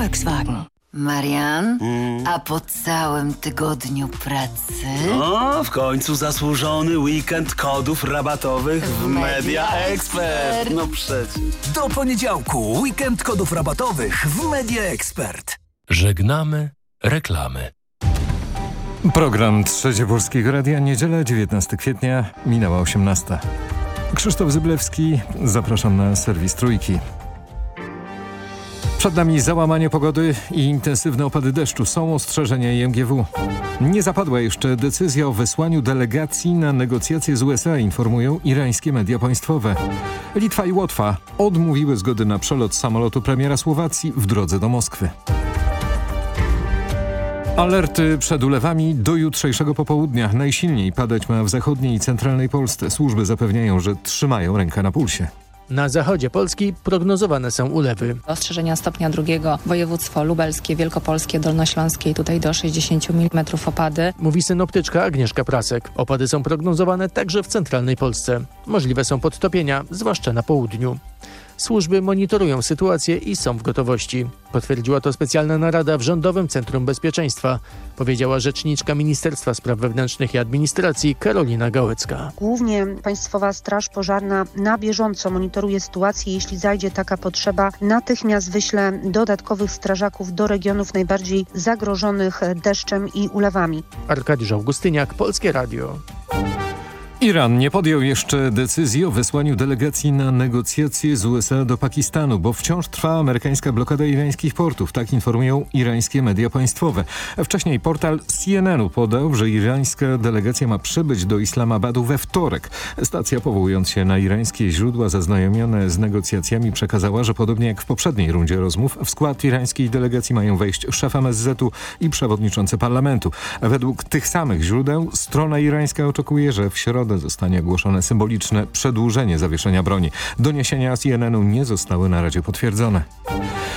Volkswagen. Marian, a po całym tygodniu pracy... O, w końcu zasłużony weekend kodów rabatowych w Media Expert. No przecież. Do poniedziałku weekend kodów rabatowych w Media Expert. Żegnamy reklamy. Program Trzecie Polskiego Radia, niedziela 19 kwietnia, minęła 18. Krzysztof Zyblewski, zapraszam na serwis Trójki. Przed nami załamanie pogody i intensywne opady deszczu. Są ostrzeżenia IMGW. Nie zapadła jeszcze decyzja o wysłaniu delegacji na negocjacje z USA, informują irańskie media państwowe. Litwa i Łotwa odmówiły zgody na przelot samolotu premiera Słowacji w drodze do Moskwy. Alerty przed ulewami do jutrzejszego popołudnia. Najsilniej padać ma w zachodniej i centralnej Polsce. Służby zapewniają, że trzymają rękę na pulsie. Na zachodzie Polski prognozowane są ulewy. Ostrzeżenia stopnia drugiego województwo lubelskie, wielkopolskie, dolnośląskie i tutaj do 60 mm opady. Mówi synoptyczka Agnieszka Prasek. Opady są prognozowane także w centralnej Polsce. Możliwe są podtopienia, zwłaszcza na południu. Służby monitorują sytuację i są w gotowości. Potwierdziła to specjalna narada w Rządowym Centrum Bezpieczeństwa, powiedziała rzeczniczka Ministerstwa Spraw Wewnętrznych i Administracji Karolina Gałecka. Głównie Państwowa Straż Pożarna na bieżąco monitoruje sytuację. Jeśli zajdzie taka potrzeba, natychmiast wyśle dodatkowych strażaków do regionów najbardziej zagrożonych deszczem i ulewami. Arkadiusz Augustyniak, Polskie Radio. Iran nie podjął jeszcze decyzji o wysłaniu delegacji na negocjacje z USA do Pakistanu, bo wciąż trwa amerykańska blokada irańskich portów, tak informują irańskie media państwowe. Wcześniej portal CNN-u podał, że irańska delegacja ma przybyć do Islamabadu we wtorek. Stacja powołując się na irańskie źródła zaznajomione z negocjacjami przekazała, że podobnie jak w poprzedniej rundzie rozmów w skład irańskiej delegacji mają wejść szef MSZ-u i przewodniczący parlamentu. Według tych samych źródeł strona irańska oczekuje, że w środę zostanie ogłoszone symboliczne przedłużenie zawieszenia broni. Doniesienia CNN-u nie zostały na razie potwierdzone.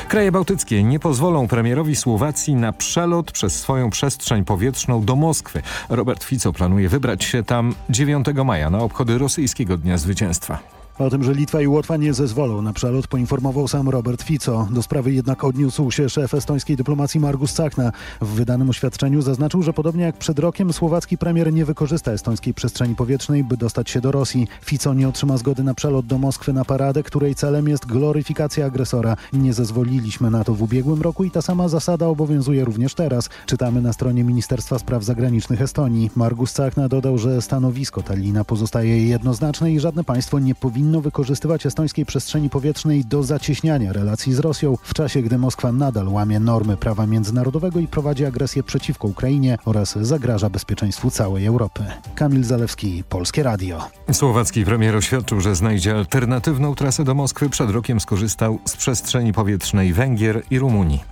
Kraje bałtyckie nie pozwolą premierowi Słowacji na przelot przez swoją przestrzeń powietrzną do Moskwy. Robert Fico planuje wybrać się tam 9 maja na obchody rosyjskiego Dnia Zwycięstwa. O tym, że Litwa i Łotwa nie zezwolą na przelot poinformował sam Robert Fico. Do sprawy jednak odniósł się szef estońskiej dyplomacji Margus Cachna. W wydanym oświadczeniu zaznaczył, że podobnie jak przed rokiem słowacki premier nie wykorzysta estońskiej przestrzeni powietrznej, by dostać się do Rosji. Fico nie otrzyma zgody na przelot do Moskwy na paradę, której celem jest gloryfikacja agresora. Nie zezwoliliśmy na to w ubiegłym roku i ta sama zasada obowiązuje również teraz. Czytamy na stronie Ministerstwa Spraw Zagranicznych Estonii. Margus Cachna dodał, że stanowisko Tallina pozostaje jednoznaczne i żadne państwo nie powinno powinno wykorzystywać estońskiej przestrzeni powietrznej do zacieśniania relacji z Rosją w czasie, gdy Moskwa nadal łamie normy prawa międzynarodowego i prowadzi agresję przeciwko Ukrainie oraz zagraża bezpieczeństwu całej Europy. Kamil Zalewski, Polskie Radio. Słowacki premier oświadczył, że znajdzie alternatywną trasę do Moskwy. Przed rokiem skorzystał z przestrzeni powietrznej Węgier i Rumunii.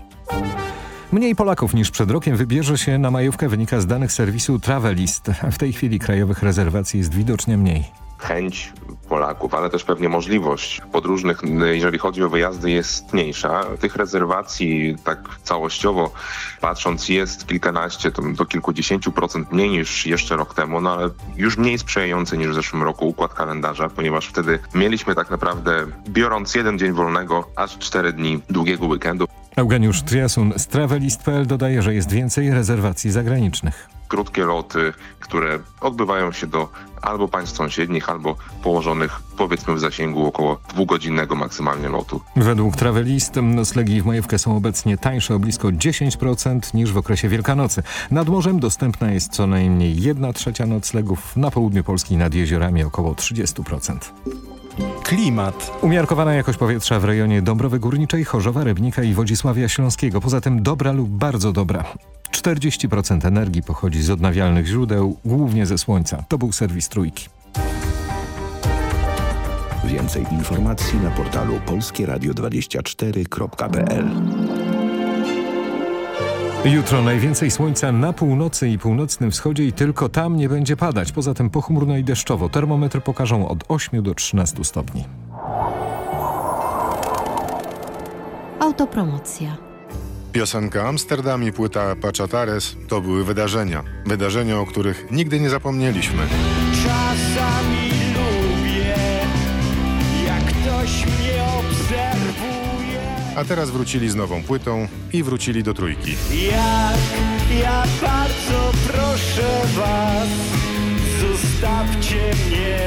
Mniej Polaków niż przed rokiem wybierze się na majówkę wynika z danych serwisu Travelist. W tej chwili krajowych rezerwacji jest widocznie mniej chęć Polaków, ale też pewnie możliwość podróżnych, jeżeli chodzi o wyjazdy, jest mniejsza. Tych rezerwacji tak całościowo patrząc jest kilkanaście do kilkudziesięciu procent mniej niż jeszcze rok temu, no ale już mniej sprzyjający niż w zeszłym roku układ kalendarza, ponieważ wtedy mieliśmy tak naprawdę, biorąc jeden dzień wolnego, aż cztery dni długiego weekendu. Eugeniusz Triasun z Travelist.pl dodaje, że jest więcej rezerwacji zagranicznych krótkie loty, które odbywają się do albo państw sąsiednich, albo położonych powiedzmy w zasięgu około dwugodzinnego maksymalnie lotu. Według Travelist noclegi w majówkę są obecnie tańsze o blisko 10% niż w okresie Wielkanocy. Nad morzem dostępna jest co najmniej 1 trzecia noclegów, na południu Polski nad jeziorami około 30%. Klimat. Umiarkowana jakość powietrza w rejonie Dąbrowy Górniczej, Chorzowa, Rybnika i Wodzisławia Śląskiego. Poza tym dobra lub bardzo dobra. 40% energii pochodzi z odnawialnych źródeł, głównie ze słońca. To był serwis Trójki. Więcej informacji na portalu polskieradio24.pl Jutro najwięcej słońca na północy i północnym wschodzie i tylko tam nie będzie padać. Poza tym pochmurno i deszczowo. Termometry pokażą od 8 do 13 stopni. Autopromocja. Piosenka Amsterdam i płyta Pachatares to były wydarzenia. Wydarzenia, o których nigdy nie zapomnieliśmy. Czasami lubię, jak ktoś mnie obserwuje. A teraz wrócili z nową płytą i wrócili do trójki. Jak ja bardzo proszę was, zostawcie mnie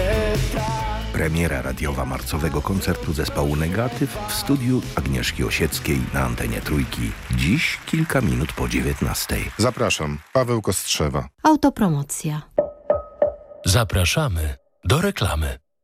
tak. Premiera radiowa marcowego koncertu zespołu Negatyw w studiu Agnieszki Osieckiej na antenie Trójki. Dziś kilka minut po 19. Zapraszam, Paweł Kostrzewa. Autopromocja. Zapraszamy do reklamy.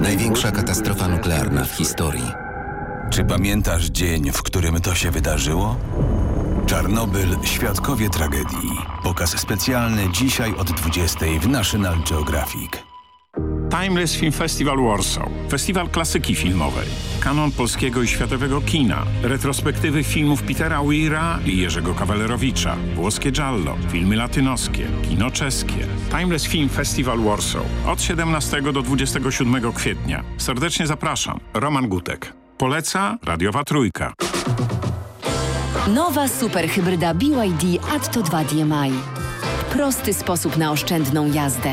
Największa katastrofa nuklearna w historii. Czy pamiętasz dzień, w którym to się wydarzyło? Czarnobyl Świadkowie Tragedii. Pokaz specjalny dzisiaj od 20 w National Geographic. Timeless Film Festival Warsaw. Festiwal klasyki filmowej. Kanon polskiego i światowego kina. Retrospektywy filmów Petera Weira i Jerzego Kawalerowicza. Włoskie giallo. Filmy latynoskie. Kino czeskie. Timeless Film Festival Warsaw. Od 17 do 27 kwietnia. Serdecznie zapraszam. Roman Gutek. Poleca Radiowa Trójka. Nowa superhybryda BYD Atto 2 DMI. Prosty sposób na oszczędną jazdę.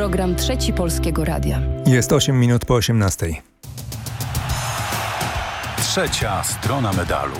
Program Trzeci Polskiego Radia. Jest 8 minut po 18. Trzecia strona medalu.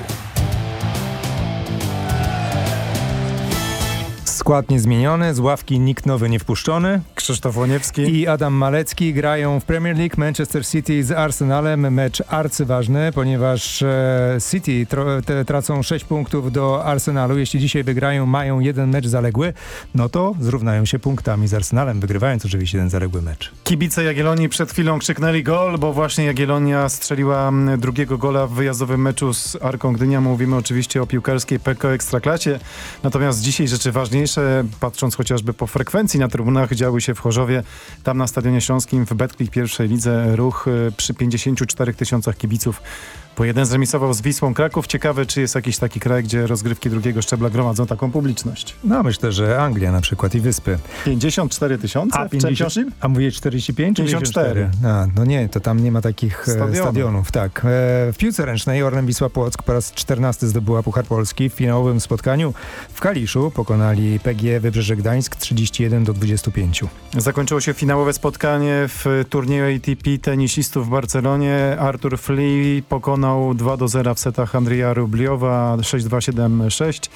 Skład niezmieniony, z ławki nikt nowy nie wpuszczony. Krzysztof Łoniewski i Adam Malecki grają w Premier League Manchester City z Arsenalem. Mecz arcyważny, ponieważ e, City te, tracą 6 punktów do Arsenalu. Jeśli dzisiaj wygrają, mają jeden mecz zaległy, no to zrównają się punktami z Arsenalem, wygrywając oczywiście ten zaległy mecz. Kibice Jagiellonii przed chwilą krzyknęli gol, bo właśnie Jagiellonia strzeliła drugiego gola w wyjazdowym meczu z Arką Gdynia. Mówimy oczywiście o piłkarskiej PKO Ekstraklasie. Natomiast dzisiaj rzeczy ważniejsze patrząc chociażby po frekwencji na trybunach, działy się w Chorzowie, tam na Stadionie Śląskim w Betklik pierwszej lidze ruch y, przy 54 tysiącach kibiców bo jeden zremisował z Wisłą Kraków. Ciekawe, czy jest jakiś taki kraj, gdzie rozgrywki drugiego szczebla gromadzą taką publiczność. No myślę, że Anglia na przykład i Wyspy. 54 tysiące a, 50, a mówię 45 54? A, no nie, to tam nie ma takich e, Stadionu. stadionów. Tak. E, w piłce ręcznej Orlen Wisła Płock po raz 14 zdobyła Puchar Polski. W finałowym spotkaniu w Kaliszu pokonali PG Wybrzeże Gdańsk 31 do 25. Zakończyło się finałowe spotkanie w turnieju ATP tenisistów w Barcelonie. Artur Flee pokonał pokonał 2 do 0 w setach Andrija Rubliowa 6-2-7-6.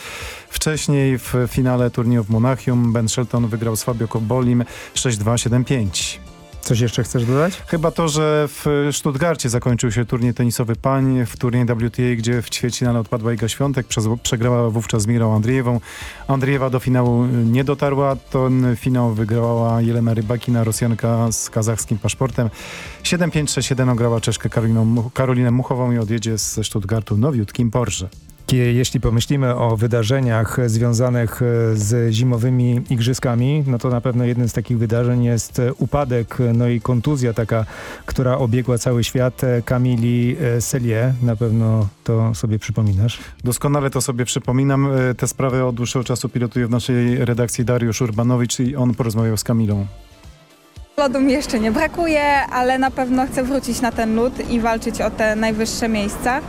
Wcześniej w finale turnieju w Monachium Ben Shelton wygrał z Fabio Cobolim 6-2-7-5. Coś jeszcze chcesz dodać? Chyba to, że w Stuttgarcie zakończył się turniej tenisowy pań, w turniej WTA, gdzie w ćwierćfinale odpadła Iga Świątek, przegrała wówczas z Mirą Andrzejewą. Andrzejewa do finału nie dotarła, ten finał wygrała Jelena Rybakina, Rosjanka z kazachskim paszportem. 7-5-6-1 ograła Czeszkę Karoliną, Karolinę Muchową i odjedzie ze Stuttgartu nowiutkim Porsche. Jeśli pomyślimy o wydarzeniach związanych e, z zimowymi igrzyskami, no to na pewno jednym z takich wydarzeń jest e, upadek, no i kontuzja taka, która obiegła cały świat Kamili Selie. Na pewno to sobie przypominasz? Doskonale to sobie przypominam. Te sprawy od dłuższego czasu pilotuje w naszej redakcji Dariusz Urbanowicz i on porozmawiał z Kamilą. Lodu mi jeszcze nie brakuje, ale na pewno chcę wrócić na ten lód i walczyć o te najwyższe miejsca.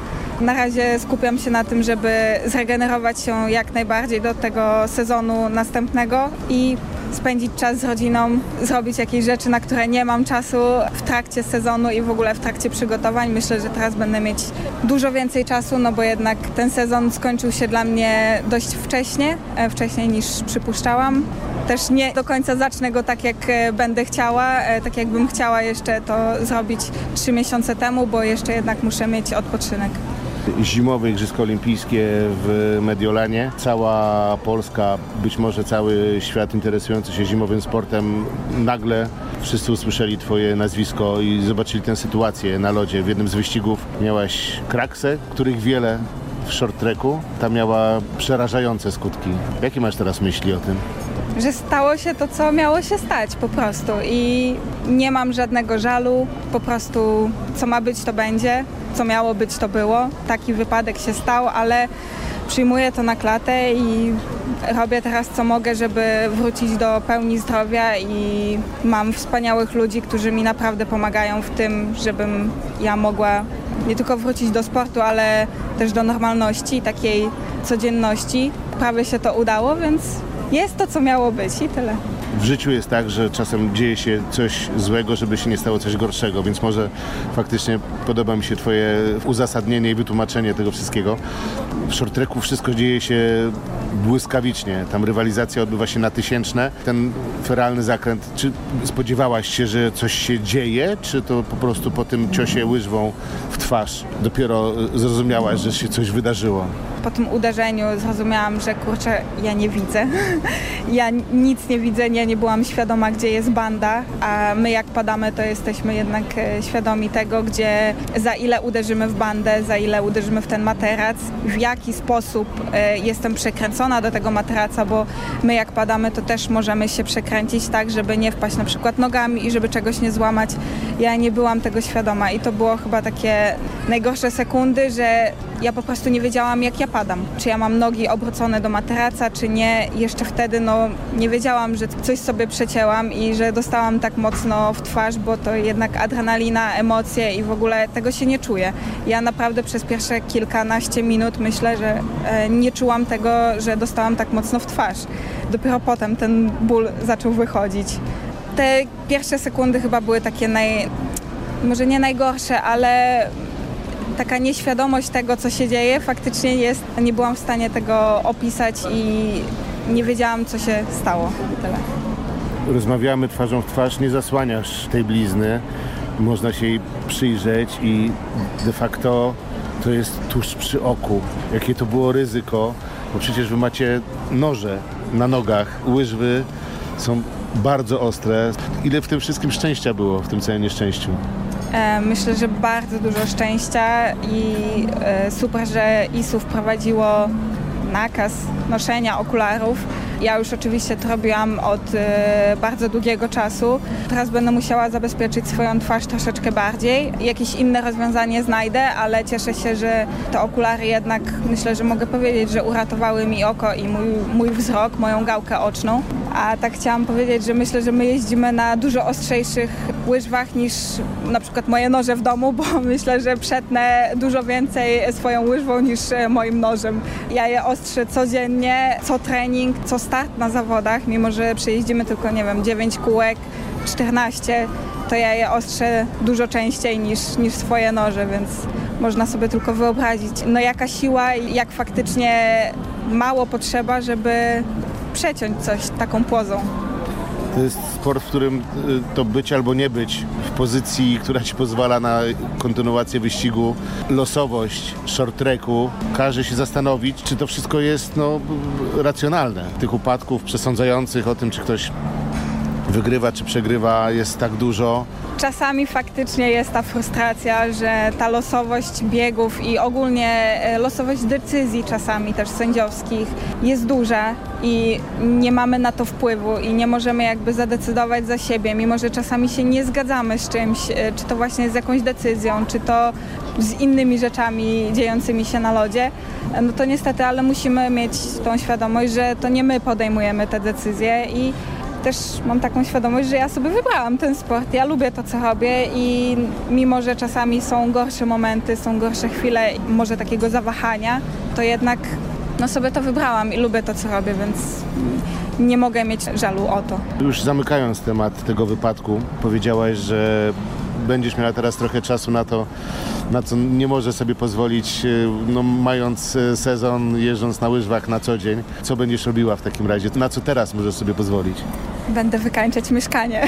Na razie skupiam się na tym, żeby zregenerować się jak najbardziej do tego sezonu następnego i spędzić czas z rodziną, zrobić jakieś rzeczy, na które nie mam czasu w trakcie sezonu i w ogóle w trakcie przygotowań. Myślę, że teraz będę mieć dużo więcej czasu, no bo jednak ten sezon skończył się dla mnie dość wcześnie, e, wcześniej niż przypuszczałam. Też nie do końca zacznę go tak, jak e, będę chciała, e, tak jakbym chciała jeszcze to zrobić trzy miesiące temu, bo jeszcze jednak muszę mieć odpoczynek zimowe Igrzyska Olimpijskie w Mediolanie. Cała Polska, być może cały świat interesujący się zimowym sportem, nagle wszyscy usłyszeli Twoje nazwisko i zobaczyli tę sytuację na lodzie. W jednym z wyścigów miałaś kraksę, których wiele w short tracku. Ta miała przerażające skutki. Jakie masz teraz myśli o tym? Że stało się to, co miało się stać po prostu i nie mam żadnego żalu, po prostu co ma być, to będzie co miało być, to było. Taki wypadek się stał, ale przyjmuję to na klatę i robię teraz co mogę, żeby wrócić do pełni zdrowia i mam wspaniałych ludzi, którzy mi naprawdę pomagają w tym, żebym ja mogła nie tylko wrócić do sportu, ale też do normalności, takiej codzienności. Prawie się to udało, więc jest to, co miało być i tyle w życiu jest tak, że czasem dzieje się coś złego, żeby się nie stało coś gorszego, więc może faktycznie podoba mi się Twoje uzasadnienie i wytłumaczenie tego wszystkiego. W short tracku wszystko dzieje się błyskawicznie. Tam rywalizacja odbywa się na tysięczne. Ten feralny zakręt, czy spodziewałaś się, że coś się dzieje, czy to po prostu po tym ciosie łyżwą w twarz dopiero zrozumiałaś, że się coś wydarzyło? Po tym uderzeniu zrozumiałam, że kurczę, ja nie widzę. ja nic nie widzę, nie, nie byłam świadoma, gdzie jest banda, a my jak padamy, to jesteśmy jednak e, świadomi tego, gdzie za ile uderzymy w bandę, za ile uderzymy w ten materac, w jaki sposób e, jestem przekręcona do tego materaca, bo my jak padamy, to też możemy się przekręcić tak, żeby nie wpaść na przykład nogami i żeby czegoś nie złamać. Ja nie byłam tego świadoma i to było chyba takie najgorsze sekundy, że ja po prostu nie wiedziałam, jak ja Czy ja mam nogi obrócone do materaca, czy nie. Jeszcze wtedy no, nie wiedziałam, że coś sobie przecięłam i że dostałam tak mocno w twarz, bo to jednak adrenalina, emocje i w ogóle tego się nie czuję. Ja naprawdę przez pierwsze kilkanaście minut myślę, że e, nie czułam tego, że dostałam tak mocno w twarz. Dopiero potem ten ból zaczął wychodzić. Te pierwsze sekundy chyba były takie naj... może nie najgorsze, ale taka nieświadomość tego, co się dzieje, faktycznie jest. Nie byłam w stanie tego opisać i nie wiedziałam, co się stało. Tyle. Rozmawiamy twarzą w twarz, nie zasłaniasz tej blizny. Można się jej przyjrzeć i de facto to jest tuż przy oku. Jakie to było ryzyko, bo przecież wy macie noże na nogach, łyżwy są bardzo ostre. Ile w tym wszystkim szczęścia było, w tym całym nieszczęściu? E, myślę, że bardzo dużo szczęścia i e, super, że ISU wprowadziło nakaz noszenia okularów. Ja już oczywiście to robiłam od e, bardzo długiego czasu. Teraz będę musiała zabezpieczyć swoją twarz troszeczkę bardziej. Jakieś inne rozwiązanie znajdę, ale cieszę się, że te okulary jednak myślę, że mogę powiedzieć, że uratowały mi oko i mój, mój wzrok, moją gałkę oczną. A tak chciałam powiedzieć, że myślę, że my jeździmy na dużo ostrzejszych łyżwach niż na przykład moje noże w domu, bo myślę, że przetnę dużo więcej swoją łyżwą niż e, moim nożem. Ja je ostrzę codziennie, co trening, co start na zawodach, mimo że przejeździmy tylko, nie wiem, 9 kółek, 14, to ja je ostrzę dużo częściej niż, niż swoje noże, więc można sobie tylko wyobrazić, no jaka siła i jak faktycznie mało potrzeba, żeby przeciąć coś taką pozą. To jest sport, w którym y, to być albo nie być w pozycji, która ci pozwala na kontynuację wyścigu, losowość short tracku. Każe się zastanowić, czy to wszystko jest no, racjonalne. Tych upadków przesądzających o tym, czy ktoś wygrywa czy przegrywa jest tak dużo. Czasami faktycznie jest ta frustracja, że ta losowość biegów i ogólnie e, losowość decyzji czasami też sędziowskich jest duża i nie mamy na to wpływu i nie możemy jakby zadecydować za siebie, mimo że czasami się nie zgadzamy z czymś, e, czy to właśnie z jakąś decyzją, czy to z innymi rzeczami dziejącymi się na lodzie, e, no to niestety, ale musimy mieć tą świadomość, że to nie my podejmujemy te decyzje i też mam taką świadomość, że ja sobie wybrałam ten sport. Ja lubię to, co robię i mimo, że czasami są gorsze momenty, są gorsze chwile, może takiego zawahania, to jednak no sobie to wybrałam i lubię to, co robię, więc nie mogę mieć żalu o to. Już zamykając temat tego wypadku, powiedziałaś, że będziesz miała teraz trochę czasu na to, na co nie może sobie pozwolić, e, no, mając e, sezon, jeżdżąc na łyżwach na co dzień. Co będziesz robiła w takim razie? Na co teraz możesz sobie pozwolić? Będę wykańczać mieszkanie.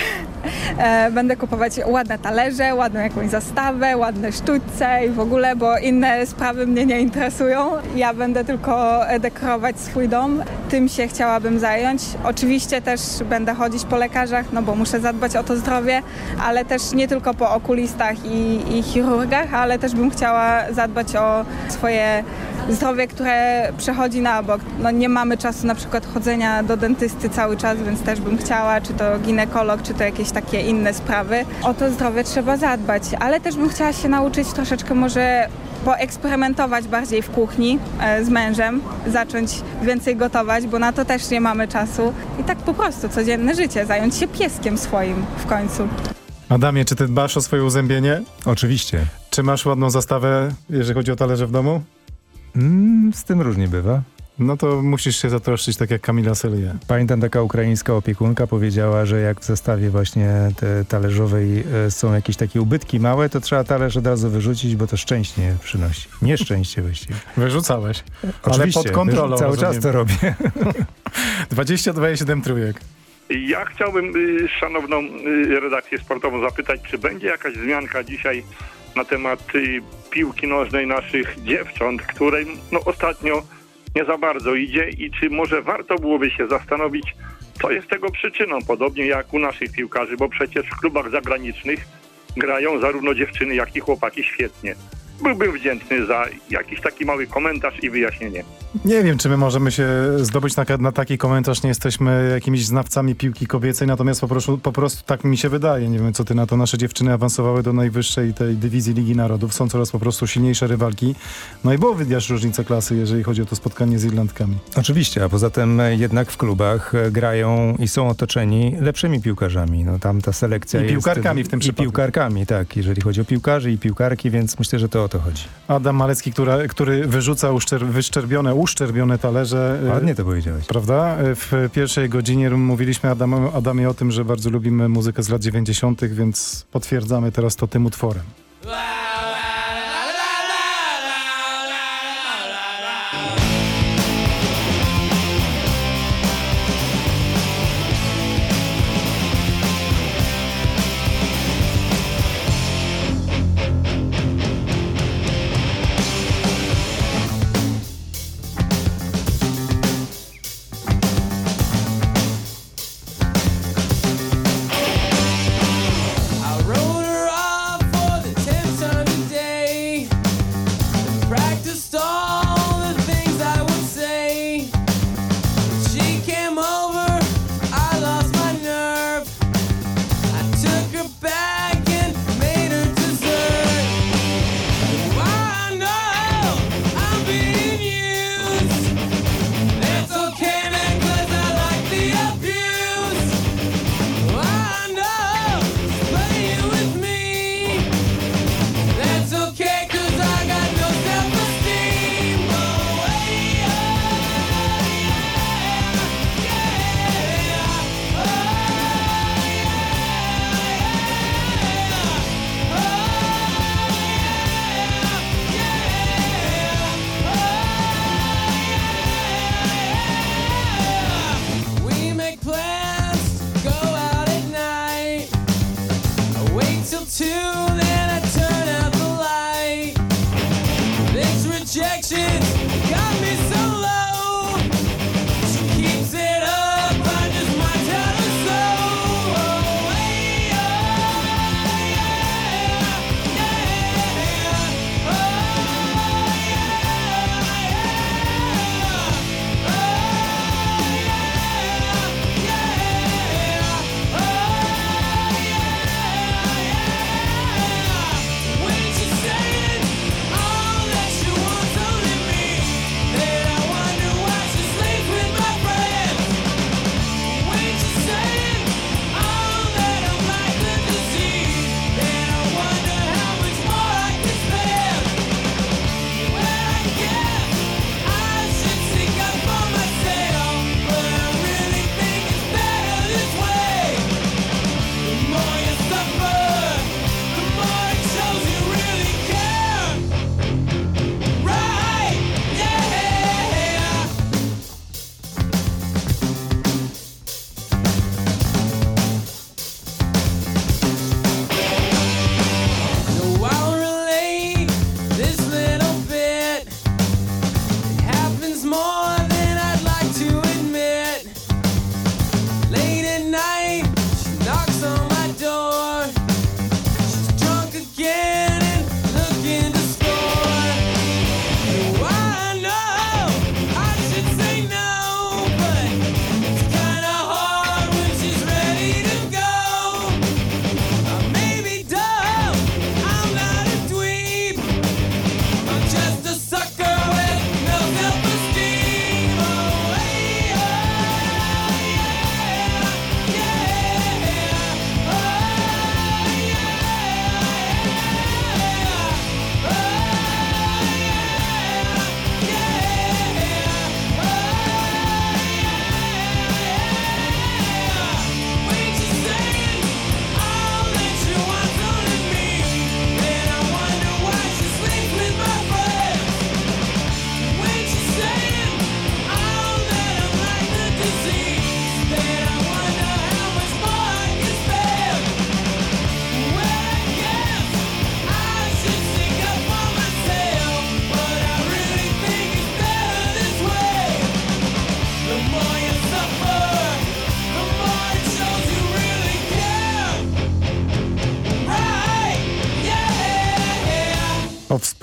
E, Będę kupować ładne talerze, ładną jakąś zastawę, ładne sztućce i w ogóle, bo inne sprawy mnie nie interesują. Ja będę tylko dekorować swój dom. Tym się chciałabym zająć. Oczywiście też będę chodzić po lekarzach, no bo muszę zadbać o to zdrowie, ale też nie tylko po okulistach i, i chirurgach, ale też bym chciała zadbać o swoje zdrowie, które przechodzi na bok. No nie mamy czasu na przykład chodzenia do dentysty cały czas, więc też bym chciała, czy to ginekolog, czy to jakieś takie inne sprawy. O to zdrowie trzeba zadbać, ale też bym chciała się nauczyć troszeczkę może poeksperymentować bardziej w kuchni e, z mężem, zacząć więcej gotować, bo na to też nie mamy czasu. I tak po prostu codzienne życie, zająć się pieskiem swoim w końcu. Adamie, czy ty dbasz o swoje uzębienie? Oczywiście. Czy masz ładną zastawę, jeżeli chodzi o talerze w domu? Mm, z tym różnie bywa. No to musisz się zatroszczyć tak jak Kamila Selie. Pamiętam taka ukraińska opiekunka powiedziała, że jak w zestawie właśnie te talerzowej e, są jakieś takie ubytki małe, to trzeba talerz od razu wyrzucić, bo to szczęście przynosi. Nieszczęście właściwie. Wyrzucałeś. Oczywiście, ale pod kontrolą. Cały rozumiem. czas to robię. 22,7 trójek. Ja chciałbym y, szanowną y, redakcję sportową zapytać, czy będzie jakaś wzmianka dzisiaj na temat y, piłki nożnej naszych dziewcząt, której no, ostatnio nie za bardzo idzie i czy może warto byłoby się zastanowić, co jest tego przyczyną, podobnie jak u naszych piłkarzy, bo przecież w klubach zagranicznych grają zarówno dziewczyny, jak i chłopaki świetnie. Byłbym wdzięczny za jakiś taki mały komentarz i wyjaśnienie. Nie wiem, czy my możemy się zdobyć na, na taki komentarz. Nie jesteśmy jakimiś znawcami piłki kobiecej, natomiast po prostu, po prostu tak mi się wydaje. Nie wiem, co ty na to. Nasze dziewczyny awansowały do najwyższej tej dywizji Ligi Narodów. Są coraz po prostu silniejsze rywalki. No i było widać różnicę klasy, jeżeli chodzi o to spotkanie z Irlandkami. Oczywiście, a poza tym jednak w klubach e, grają i są otoczeni lepszymi piłkarzami. No tam ta selekcja I jest... piłkarkami w tym I przypadku. piłkarkami, tak. Jeżeli chodzi o piłkarzy i piłkarki, więc myślę, że to o to chodzi. Adam Malecki, która, który wyrzuca uszczer, wyszczerbione, uszczerbione talerze. e, Ładnie to powiedziałeś. Prawda? E, W pierwszej godzinie mówiliśmy Adam, Adamie o tym, że bardzo lubimy muzykę z lat 90., więc potwierdzamy teraz to tym utworem. I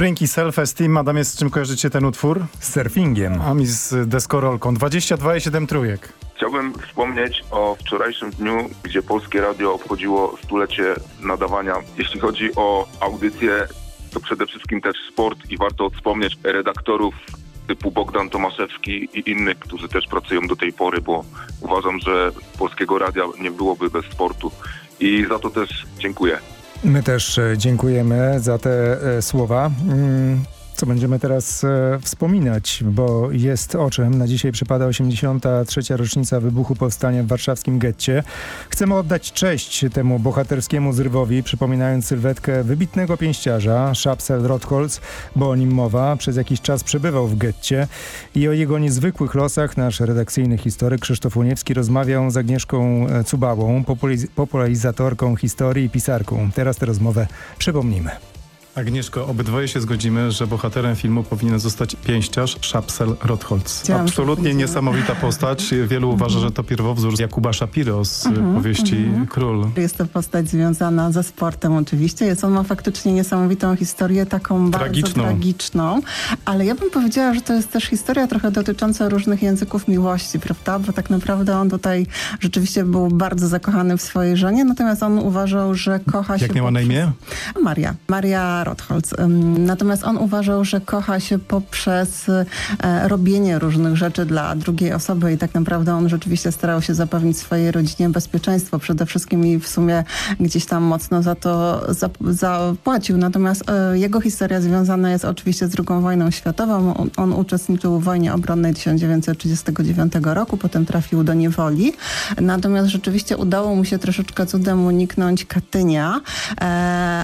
Offspring i Self-Esteem. Adamie, z czym kojarzycie ten utwór? Z surfingiem. A mi z deskorolką. 22,7 trójek. Chciałbym wspomnieć o wczorajszym dniu, gdzie Polskie Radio obchodziło stulecie nadawania. Jeśli chodzi o audycję, to przede wszystkim też sport i warto wspomnieć redaktorów typu Bogdan Tomaszewski i innych, którzy też pracują do tej pory, bo uważam, że Polskiego Radia nie byłoby bez sportu i za to też dziękuję. My też e, dziękujemy za te e, słowa. Co będziemy teraz e, wspominać, bo jest o czym. Na dzisiaj przypada 83. rocznica wybuchu powstania w warszawskim getcie. Chcemy oddać cześć temu bohaterskiemu zrywowi, przypominając sylwetkę wybitnego pięściarza, Szapsel Rotholz, bo o nim mowa. Przez jakiś czas przebywał w getcie i o jego niezwykłych losach nasz redakcyjny historyk Krzysztof Uniewski rozmawiał z Agnieszką e, Cubałą, popularizatorką historii i pisarką. Teraz tę rozmowę przypomnimy. Agnieszko, obydwoje się zgodzimy, że bohaterem filmu powinien zostać pięściarz Szapsel Rotholz. Chciałam, Absolutnie żeby- niesamowita postać. Wielu uważa, że to pierwowzór Jakuba Shapiro z Mhm, powieści mhm. Król. Jest to postać związana ze sportem oczywiście. Jest on ma faktycznie niesamowitą historię, taką Tragiczną. bardzo tragiczną. Ale ja bym powiedziała, że to jest też historia trochę dotycząca różnych języków miłości, prawda? Bo tak naprawdę on tutaj rzeczywiście był bardzo zakochany w swojej żonie, natomiast on uważał, że kocha się... Jak miała na imię? Maria. Maria Rotholz. Natomiast on uważał, że kocha się poprzez e, robienie różnych rzeczy dla drugiej osoby i tak naprawdę on rzeczywiście starał się zapewnić swojej rodzinie bezpieczeństwo przede wszystkim i w sumie gdzieś tam mocno za to zap- zapłacił. Natomiast e, jego historia związana jest oczywiście z II wojną światową. On, uczestniczył w wojnie obronnej 1939 roku, potem trafił do niewoli. Natomiast rzeczywiście udało mu się troszeczkę cudem uniknąć Katynia, e,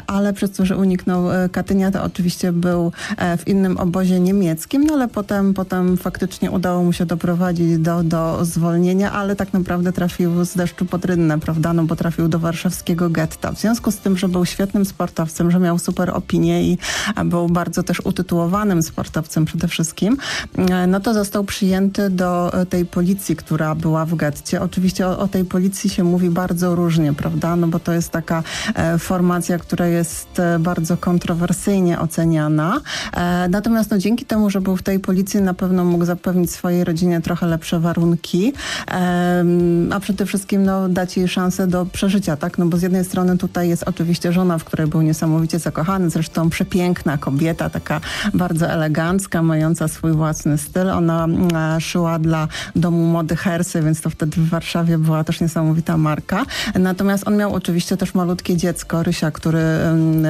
ale przez to, że uniknął Katynia, to oczywiście był e, w innym obozie niemieckim, no ale potem, potem faktycznie udało mu się doprowadzić do, do zwolnienia, ale tak naprawdę trafił z deszczu pod rynnę, prawda, no bo trafił do warszawskiego getta. W związku z tym, że był świetnym sportowcem, że miał super opinię i był bardzo też utytułowanym sportowcem przede wszystkim, e, no to został przyjęty do e, tej policji, która była w getcie. Oczywiście o, o tej policji się mówi bardzo różnie, prawda, no bo to jest taka e, formacja, która jest e, bardzo kontrowersyjnie oceniana. E, natomiast no, dzięki temu, że był w tej policji, na pewno mógł zapewnić swojej rodzinie trochę lepsze warunki, em, a przede wszystkim no, dać jej szansę do przeżycia, tak? No bo z jednej strony tutaj jest oczywiście żona, w której był niesamowicie zakochany, zresztą przepiękna kobieta, taka bardzo elegancka, mająca swój własny styl. Ona e, szyła dla domu mody Hersy, więc to wtedy w Warszawie była też niesamowita marka. Natomiast on miał oczywiście też malutkie dziecko, Rysia, który em,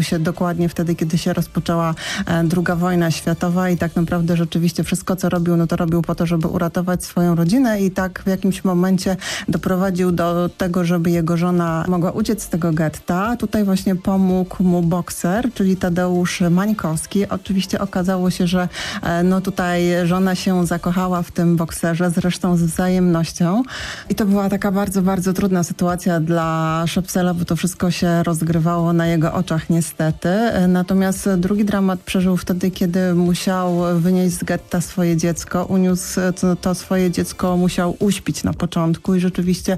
e, urodził się dokładnie wtedy, kiedy się rozpoczęła e, druga wojna światowa i tak naprawdę rzeczywiście wszystko, co robił, no to robił po to, żeby uratować swoją rodzinę i tak w jakimś momencie doprowadził do tego, żeby jego żona mogła uciec z tego getta. Tutaj właśnie pomógł mu bokser, czyli Tadeusz Mańkowski. Oczywiście okazało się, że e, no tutaj żona się zakochała w tym bokserze, zresztą z wzajemnością. I to była taka bardzo, bardzo trudna sytuacja dla Szepsela, bo to wszystko się rozgrywało na jego oczach niestety. E, Natomiast drugi dramat przeżył wtedy, kiedy musiał wynieść z getta swoje dziecko. Uniósł to, to swoje dziecko, musiał uśpić na początku i rzeczywiście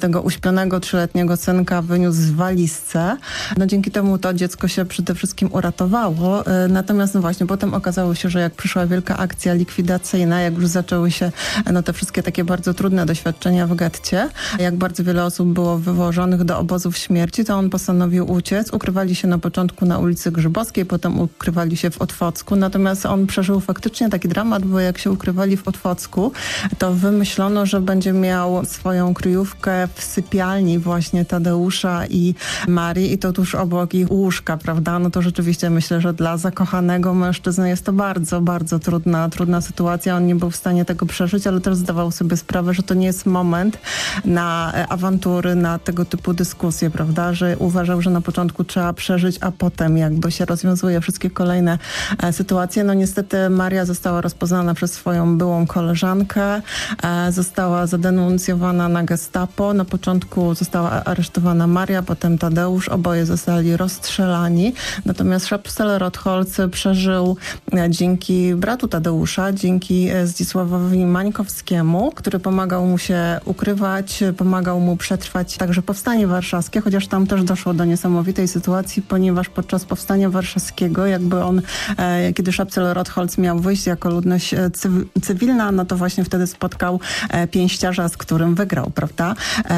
tego uśpionego trzyletniego synka wyniósł z walizce. No dzięki temu to dziecko się przede wszystkim uratowało. Natomiast no właśnie potem okazało się, że jak przyszła wielka akcja likwidacyjna, jak już zaczęły się no te wszystkie takie bardzo trudne doświadczenia w getcie, jak bardzo wiele osób było wywożonych do obozów śmierci, to on postanowił uciec. Ukrywali się na początku na ulicy Grzybowskiej, potem ukrywali się w Otwocku. Natomiast on przeżył faktycznie taki dramat, bo jak się ukrywali w Otwocku, to wymyślono, że będzie miał swoją kryjówkę w sypialni właśnie Tadeusza i Marii i to tuż obok ich łóżka, prawda? No to rzeczywiście myślę, że dla zakochanego mężczyzny jest to bardzo, bardzo trudna, trudna sytuacja. On nie był w stanie tego przeżyć, ale też zdawał sobie sprawę, że to nie jest moment na awantury, na tego typu dyskusje, prawda? Że uważał, że na początku trzeba przeżyć, a potem jakby się rozwiązuje wszystkie kolejne e, sytuacje. No niestety Maria została rozpoznana przez swoją byłą koleżankę, e, została zadenuncjowana na gestapo. Na początku została aresztowana Maria, potem Tadeusz. Oboje zostali rozstrzelani. Natomiast Szapsel Rotholz przeżył e, dzięki bratu Tadeusza, dzięki Zdzisławowi Mańkowskiemu, który pomagał mu się ukrywać, pomagał mu przetrwać także powstanie warszawskie, chociaż tam też doszło do niesamowitej sytuacji, ponieważ ponieważ podczas powstania warszawskiego, jakby on, e, kiedy Szapcel-Rotholz miał wyjść jako ludność e, cyw- cywilna, no to właśnie wtedy spotkał e, pięściarza, z którym wygrał, prawda?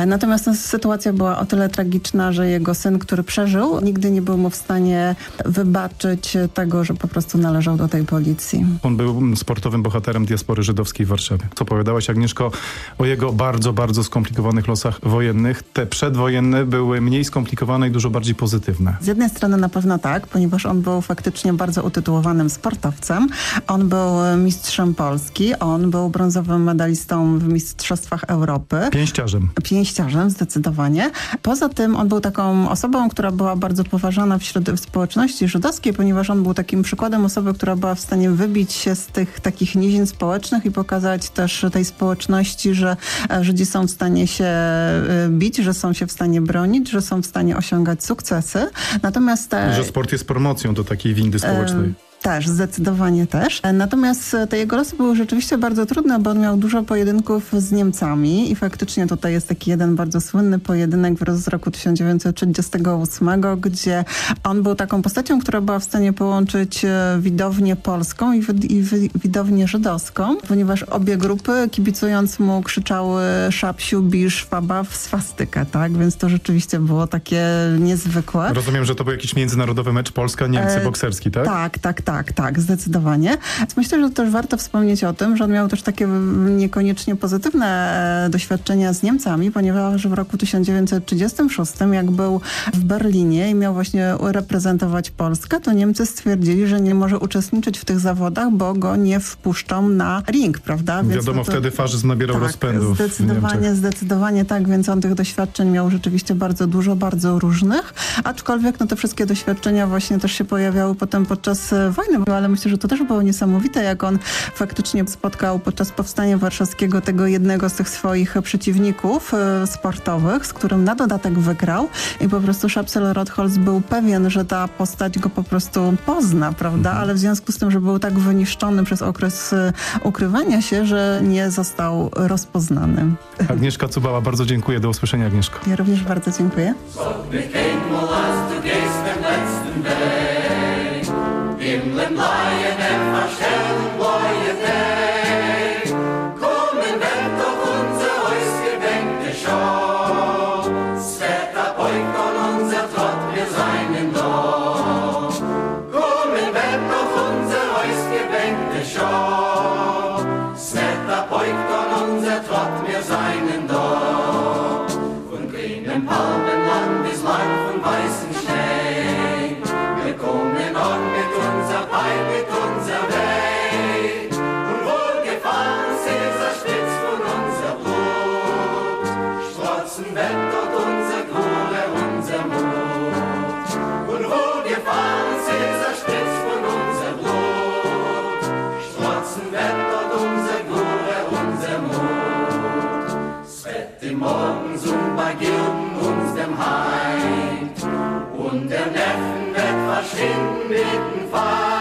Natomiast no, sytuacja była o tyle tragiczna, że jego syn, który przeżył, nigdy nie był mu w stanie wybaczyć tego, że po prostu należał do tej policji. On był sportowym bohaterem diaspory żydowskiej w Warszawie. Co opowiadałaś, Agnieszko, o jego bardzo, bardzo skomplikowanych losach wojennych. Te przedwojenne były mniej skomplikowane i dużo bardziej pozytywne. Z jednej strony na pewno tak, ponieważ on był faktycznie bardzo utytułowanym sportowcem. On był e, mistrzem Polski, on był brązowym medalistą w Mistrzostwach Europy. Pięściarzem. Pięściarzem, zdecydowanie. Poza tym on był taką osobą, która była bardzo poważana wśród w społeczności żydowskiej, ponieważ on był takim przykładem osoby, która była w stanie wybić się z tych takich nizin społecznych i pokazać też tej społeczności, że e, Żydzi są w stanie się e, bić, że są się w stanie bronić, że są w stanie osiągać sukcesy. Natomiast te, Że sport jest promocją do takiej windy społecznej. Też, zdecydowanie też. Natomiast te jego losy były rzeczywiście bardzo trudne, bo on miał dużo pojedynków z Niemcami i faktycznie tutaj jest taki jeden bardzo słynny pojedynek w- z roku 1938, gdzie on był taką postacią, która była w stanie połączyć e, widownię polską i, i wi- widownię żydowską, ponieważ obie grupy kibicując mu krzyczały szapsiu, bisz, szwaba w swastykę, tak? Więc to rzeczywiście było takie niezwykłe. Rozumiem, że to był jakiś międzynarodowy mecz Polska-Niemcy E, bokserski, tak? Tak, tak, tak, tak, zdecydowanie. Więc myślę, że też warto wspomnieć o tym, że on miał też takie niekoniecznie pozytywne e, doświadczenia z Niemcami, ponieważ w roku 1936, jak był w Berlinie i miał właśnie reprezentować Polskę, to Niemcy stwierdzili, że nie może uczestniczyć w tych zawodach, bo go nie wpuszczą na ring, prawda? Więc Wiadomo, no to- wtedy faszyzm nabierał tak, rozpędu Zdecydowanie, zdecydowanie tak, więc on tych doświadczeń miał rzeczywiście bardzo dużo, bardzo różnych, aczkolwiek no te wszystkie doświadczenia właśnie też się pojawiały potem podczas e, wojny, ale myślę, że to też było niesamowite, jak on faktycznie spotkał podczas powstania warszawskiego tego jednego z tych swoich przeciwników e, sportowych, z którym na dodatek wygrał i po prostu Szapsel-Rotholz był pewien, że ta postać go po prostu pozna, prawda, ale w związku z tym, że był tak wyniszczony przez okres e, ukrywania się, że nie został rozpoznany. Agnieszka Cubała, bardzo dziękuję. Do usłyszenia, Agnieszko. Ja również bardzo dziękuję. Inland Lion. Gilden uns dem Heid. Und der Neffen wird verschwinden mit dem Feind.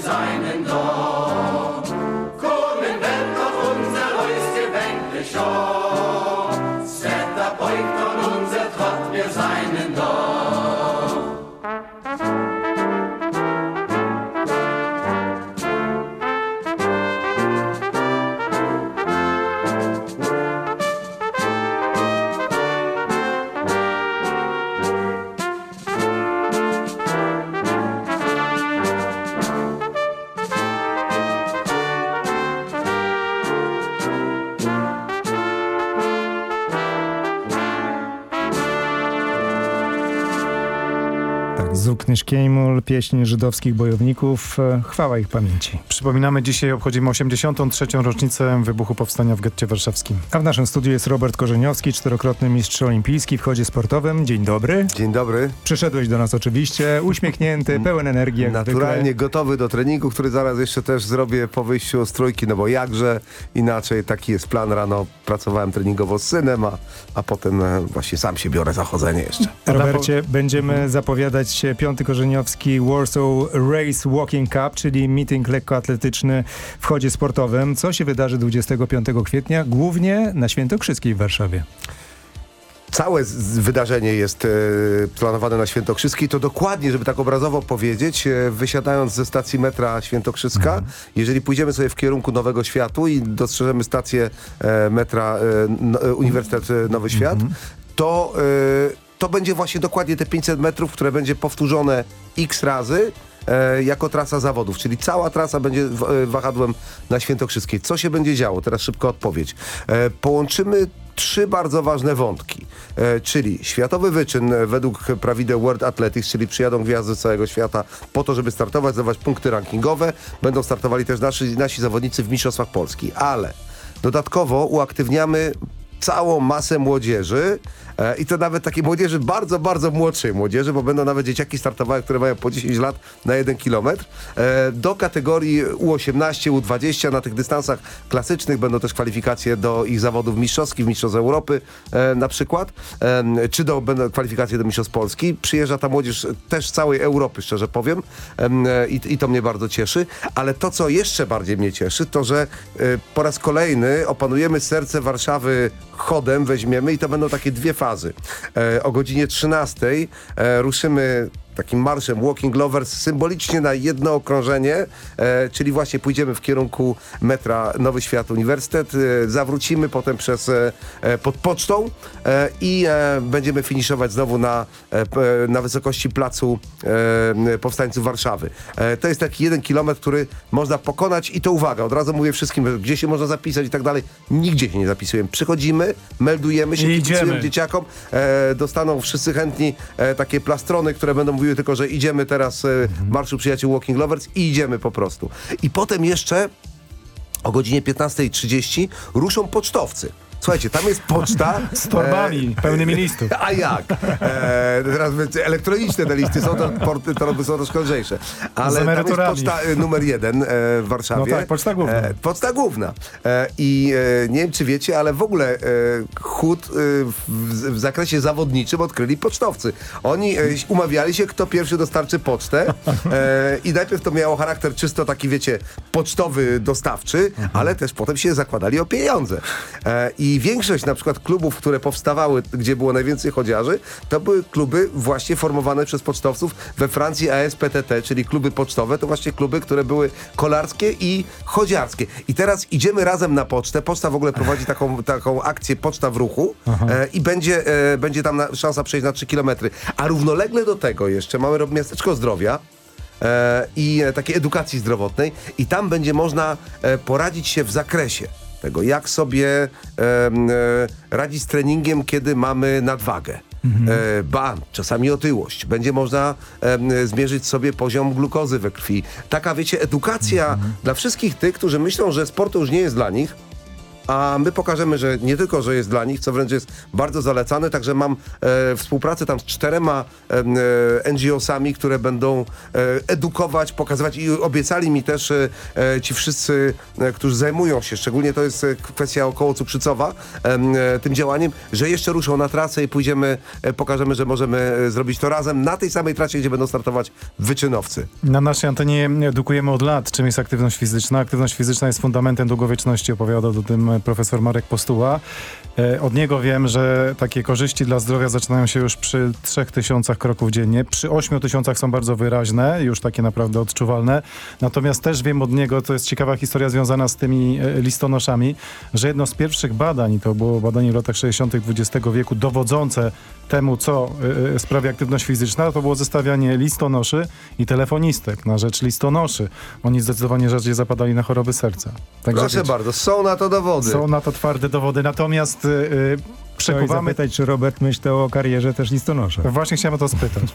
Seinen da. Kiejmul, pieśń żydowskich bojowników, e, chwała ich pamięci. Przypominamy, dzisiaj obchodzimy 83. rocznicę wybuchu powstania w getcie warszawskim. A w naszym studiu jest Robert Korzeniowski, czterokrotny mistrz olimpijski w chodzie sportowym. Dzień dobry. Dzień dobry. Przyszedłeś do nas oczywiście, uśmiechnięty, pełen energii Naturalnie zwykle. gotowy do treningu, który zaraz jeszcze też zrobię po wyjściu z trójki, no bo jakże inaczej, taki jest plan. Rano pracowałem treningowo z synem, a, a potem e, właśnie sam się biorę za chodzenie jeszcze. Robercie, będziemy zapowiadać piąty korzeniowski Warsaw Race Walking Cup, czyli meeting lekkoatletyczny w chodzie sportowym. Co się wydarzy 25 kwietnia, głównie na Świętokrzyskiej w Warszawie? Całe wydarzenie jest e, planowane na Świętokrzyskiej, to dokładnie, żeby tak obrazowo powiedzieć, e, wysiadając ze stacji metra Świętokrzyska, jeżeli pójdziemy sobie w kierunku Nowego Światu i dostrzeżemy stację e, metra Uniwersytet Nowy Świat, to, e, to będzie właśnie dokładnie te 500 metrów, które będzie powtórzone x razy, e, jako trasa zawodów, czyli cała trasa będzie w- e, wahadłem na Świętokrzyskiej. Co się będzie działo? Teraz szybko odpowiedź. E, połączymy trzy bardzo ważne wątki, e, czyli światowy wyczyn według prawideł World Athletics, czyli przyjadą gwiazdy z całego świata po to, żeby startować, zdawać punkty rankingowe. Będą startowali też nasi, nasi zawodnicy w Mistrzostwach Polski, ale dodatkowo uaktywniamy całą masę młodzieży i to nawet takiej młodzieży bardzo, bardzo młodszej młodzieży, bo będą nawet dzieciaki startowały, które mają po 10 lat na 1 kilometr. E, do kategorii U18, U20 na tych dystansach klasycznych będą też kwalifikacje do ich zawodów mistrzowskich, mistrzostw Europy e, na przykład, e, czy do, będą kwalifikacje do mistrzostw Polski. Przyjeżdża ta młodzież też z całej Europy, szczerze powiem. Em, e, i, i to mnie bardzo cieszy, ale to, co jeszcze bardziej mnie cieszy, to, że e, po raz kolejny opanujemy serce Warszawy chodem, weźmiemy i to będą takie dwie fazy. E, o godzinie 13 e, ruszymy takim marszem Walking Lovers symbolicznie na jedno okrążenie, e, czyli właśnie pójdziemy w kierunku metra Nowy Świat Uniwersytet, e, zawrócimy potem przez e, e, pod pocztą e, i e, będziemy finiszować znowu na, na wysokości placu Powstańców Warszawy. To jest taki jeden kilometr, który można pokonać i to uwaga, od razu mówię wszystkim, gdzie się można zapisać i tak dalej. Nigdzie się nie zapisujemy. Przychodzimy, meldujemy się, kibicujemy dzieciakom, dostaną wszyscy chętni takie plastrony, które będą mówiły tylko, że idziemy teraz w Marszu Przyjaciół Walking Lovers i idziemy po prostu. I potem jeszcze o godzinie 15.30 ruszą pocztowcy. Słuchajcie, tam jest poczta. Z torbami pełnymi listów. A jak? E, teraz elektroniczne te listy są, to porty to są troszkę lżejsze. Ale tam jest poczta e, numer jeden e, w Warszawie. No tak, poczta główna. E, poczta główna. E, I e, nie wiem, czy wiecie, ale w ogóle e, chód e, w, w zakresie zawodniczym odkryli pocztowcy. Oni e, umawiali się, kto pierwszy dostarczy pocztę e, i najpierw to miało charakter czysto taki, wiecie, pocztowy, dostawczy, ale też potem się zakładali o pieniądze. E, I większość na przykład klubów, które powstawały, gdzie było najwięcej chodziarzy, to były kluby właśnie formowane przez pocztowców. We Francji ASPTT, czyli kluby pocztowe, to właśnie kluby, które były kolarskie i chodziarskie. I teraz idziemy razem na pocztę. Poczta w ogóle prowadzi taką, taką akcję Poczta w ruchu e, i będzie, e, będzie tam na, szansa przejść na 3 kilometry. A równolegle do tego jeszcze mamy miasteczko zdrowia, e, i e, takiej edukacji zdrowotnej i tam będzie można e, poradzić się w zakresie tego, jak sobie e, radzić z treningiem, kiedy mamy nadwagę. E, ba, czasami otyłość. Będzie można zmierzyć sobie poziom glukozy we krwi. Taka, wiecie, edukacja dla wszystkich tych, którzy myślą, że sport już nie jest dla nich, a my pokażemy, że nie tylko, że jest dla nich, co wręcz jest bardzo zalecane, także mam e, współpracę tam z czterema em, e, NGO-sami, które będą e, edukować, pokazywać i obiecali mi też e, e, ci wszyscy, e, którzy zajmują się, szczególnie to jest e, kwestia około cukrzycowa, e, tym działaniem, że jeszcze ruszą na trasę i pójdziemy, e, pokażemy, że możemy e, zrobić to razem na tej samej trasie, gdzie będą startować wyczynowcy. Na naszej antenie edukujemy od lat, czym jest aktywność fizyczna. Aktywność fizyczna jest fundamentem długowieczności, opowiadał o tym profesor Marek Postuła. E, Od niego wiem, że takie korzyści dla zdrowia zaczynają się już przy 3000 kroków dziennie. Przy 8000 są bardzo wyraźne, już takie naprawdę odczuwalne. Natomiast też wiem od niego, to jest ciekawa historia związana z tymi e, listonoszami, że jedno z pierwszych badań, i to było badanie w latach 60. XX wieku, dowodzące temu, co e, sprawia aktywność fizyczna, to było zestawianie listonoszy i telefonistek na rzecz listonoszy. Oni zdecydowanie rzadziej zapadali na choroby serca. Także Proszę wiecie, bardzo, są na to dowody. Są na to twarde dowody. Natomiast y, y, Chciałeś przekuwamy... zapytać, czy Robert myśli o karierze też listonosza. Właśnie chciałem o to spytać.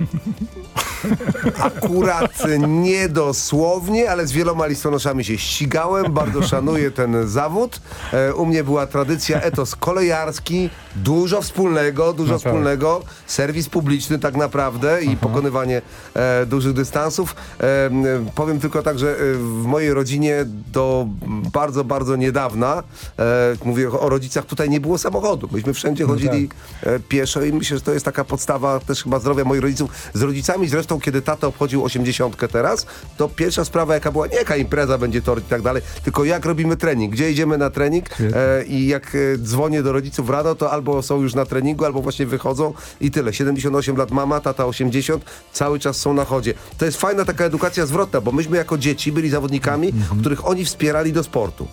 Akurat nie dosłownie, ale z wieloma listonoszami się ścigałem. Bardzo szanuję ten zawód. E, u mnie była tradycja etos kolejarski. Dużo wspólnego, dużo No tak. wspólnego. Serwis publiczny tak naprawdę i pokonywanie e, dużych dystansów. E, powiem tylko tak, że e, w mojej rodzinie do bardzo, bardzo niedawna, e, mówię o rodzicach, tutaj nie było samochodu. Myśmy wszędzie No chodzili e, pieszo i myślę, że to jest taka podstawa też chyba zdrowia moich rodziców. Z rodzicami zresztą, kiedy tata obchodził 80 teraz, to pierwsza sprawa jaka była, nie jaka impreza będzie tort i tak dalej, tylko jak robimy trening, gdzie idziemy na trening e, i jak e, dzwonię do rodziców rano, to albo są już na treningu, albo właśnie wychodzą i tyle. 78 lat mama, tata 80, cały czas są na chodzie. To jest fajna taka edukacja zwrotna, bo myśmy jako dzieci byli zawodnikami, których oni wspierali do sportu.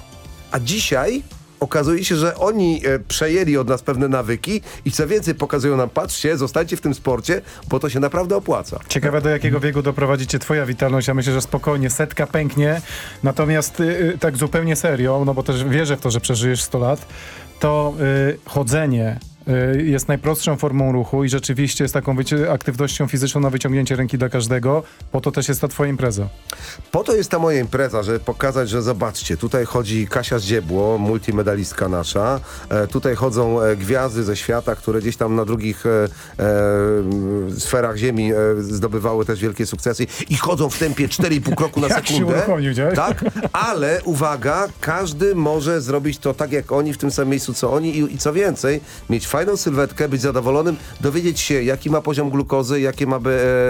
A dzisiaj okazuje się, że oni e, przejęli od nas pewne nawyki i co więcej pokazują nam, patrzcie, zostańcie w tym sporcie, bo to się naprawdę opłaca. Ciekawe do jakiego wieku doprowadzi cię twoja witalność. Ja myślę, że spokojnie, setka pęknie. Natomiast y, y, tak zupełnie serio, no bo też wierzę w to, że przeżyjesz 100 lat, to y, chodzenie jest najprostszą formą ruchu i rzeczywiście jest taką aktywnością fizyczną na wyciągnięcie ręki dla każdego. Po to też jest ta twoja impreza. Po to jest ta moja impreza, żeby pokazać, że zobaczcie, tutaj chodzi Kasia Zdziebło, multimedalistka nasza, e, tutaj chodzą e, gwiazdy ze świata, które gdzieś tam na drugich e, e, sferach ziemi e, zdobywały też wielkie sukcesy i chodzą w tempie 4,5 kroku na Jak sekundę. tak? Ale uwaga, każdy może zrobić to tak jak oni, w tym samym miejscu co oni i, i co więcej, mieć fajną sylwetkę, być zadowolonym, dowiedzieć się jaki ma poziom glukozy, jakie ma e,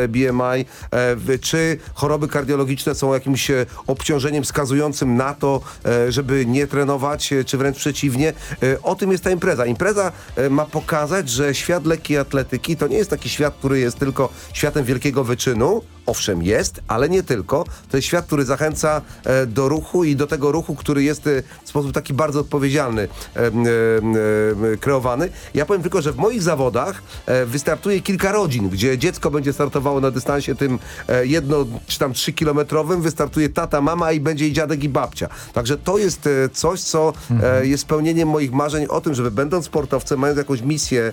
BMI, e, w- czy choroby kardiologiczne są jakimś e, obciążeniem wskazującym na to, e, żeby nie trenować, e, czy wręcz przeciwnie. E, O tym jest ta impreza. Impreza e, ma pokazać, że świat lekkiej atletyki to nie jest taki świat, który jest tylko światem wielkiego wyczynu, Owszem, jest, ale nie tylko. To jest świat, który zachęca e, do ruchu i do tego ruchu, który jest e, w sposób taki bardzo odpowiedzialny e, kreowany. Ja powiem tylko, że w moich zawodach wystartuje kilka rodzin, gdzie dziecko będzie startowało na dystansie tym jedno czy tam trzy kilometrowym, wystartuje tata, mama i będzie i dziadek i babcia. Także to jest coś, co e, jest spełnieniem moich marzeń o tym, żeby będąc sportowcem, mając jakąś misję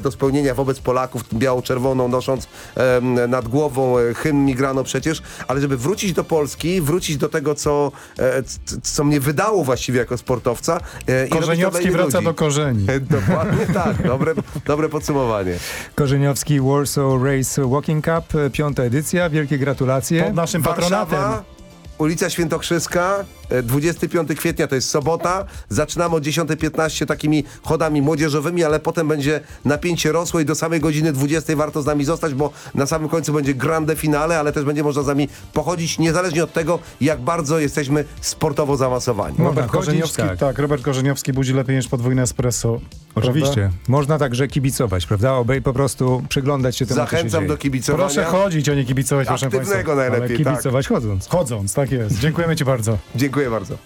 do spełnienia wobec Polaków, biało-czerwoną, nosząc nad głową migrano przecież, ale żeby wrócić do Polski, wrócić do tego, co, e, co mnie wydało właściwie jako sportowca. e, Korzeniowski wraca ludzi. do korzeni. Dokładnie tak, dobre, dobre podsumowanie. Korzeniowski Warsaw Race Walking Cup, piąta edycja. Wielkie gratulacje. Pod naszym Warszawa, patronatem. Ulica Świętokrzyska, 25 kwietnia to jest sobota. Zaczynamy o 10.15 takimi chodami młodzieżowymi, ale potem będzie napięcie rosło i do samej godziny 20 warto z nami zostać, bo na samym końcu będzie grande finale, ale też będzie można z nami pochodzić, niezależnie od tego, jak bardzo jesteśmy sportowo zaawansowani. Robert Korzeniowski, tak. Robert Korzeniowski budzi lepiej niż podwójne espresso. Oczywiście. Prawda? Można także kibicować, prawda? Obej po prostu przyglądać się temu, co się Zachęcam dzieje. do kibicowania. Proszę chodzić, a nie kibicować, proszę Aktywnego Państwa. najlepiej, Ale kibicować chodząc. Chodząc, tak jest. Dziękujemy Ci bardzo. Dziękuję bardzo.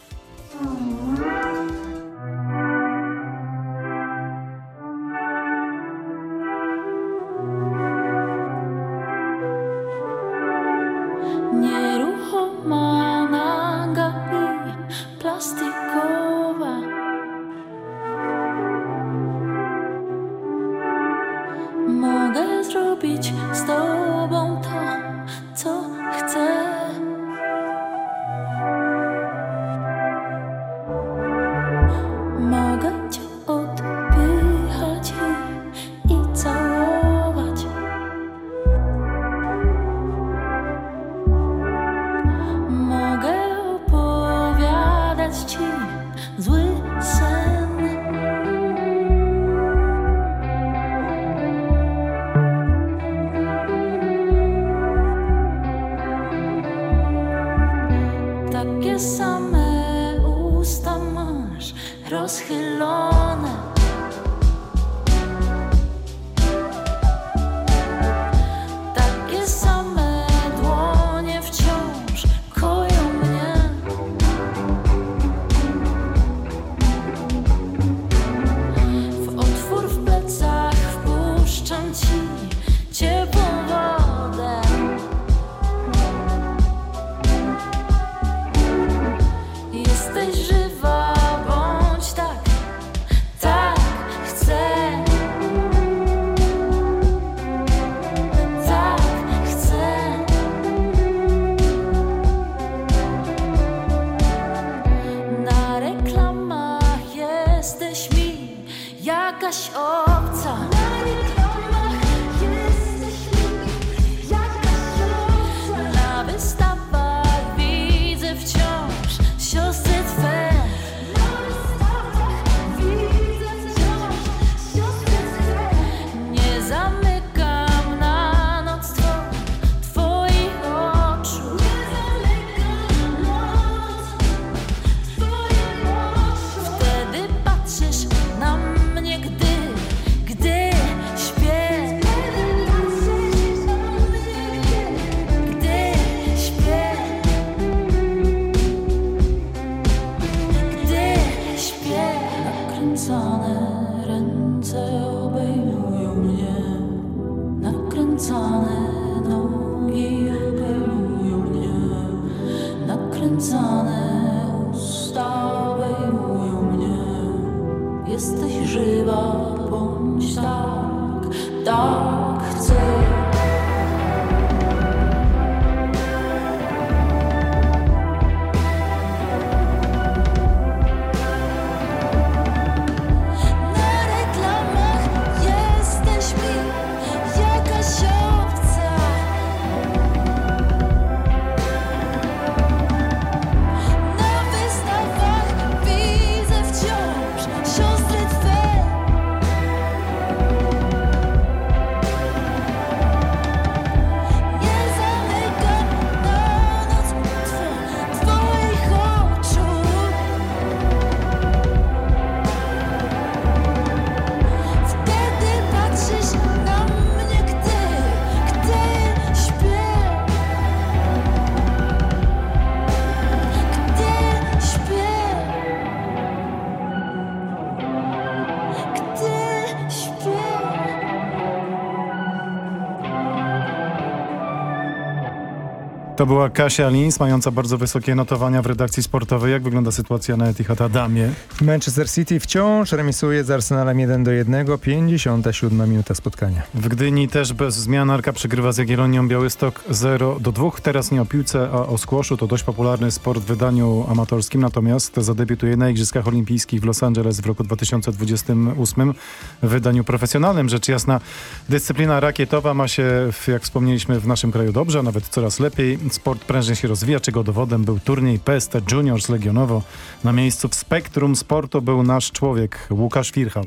Była Kasia Lins, mająca bardzo wysokie notowania w redakcji sportowej. Jak wygląda sytuacja na Etihad Adamie? Manchester City wciąż remisuje z Arsenalem 1 do 1, 57 minuta spotkania. W Gdyni też bez zmian Arka przegrywa z Jagiellonią Białystok 0 do 2. Teraz nie o piłce, a o squashu. To dość popularny sport w wydaniu amatorskim, natomiast zadebiutuje na Igrzyskach Olimpijskich w Los Angeles w roku 2028 w wydaniu profesjonalnym. Rzecz jasna, dyscyplina rakietowa ma się, jak wspomnieliśmy, w naszym kraju dobrze, a nawet coraz lepiej. Sport prężnie się rozwija, czego dowodem był turniej PST Juniors Legionowo. Na miejscu w spektrum sportu był nasz człowiek, Łukasz Wirchał.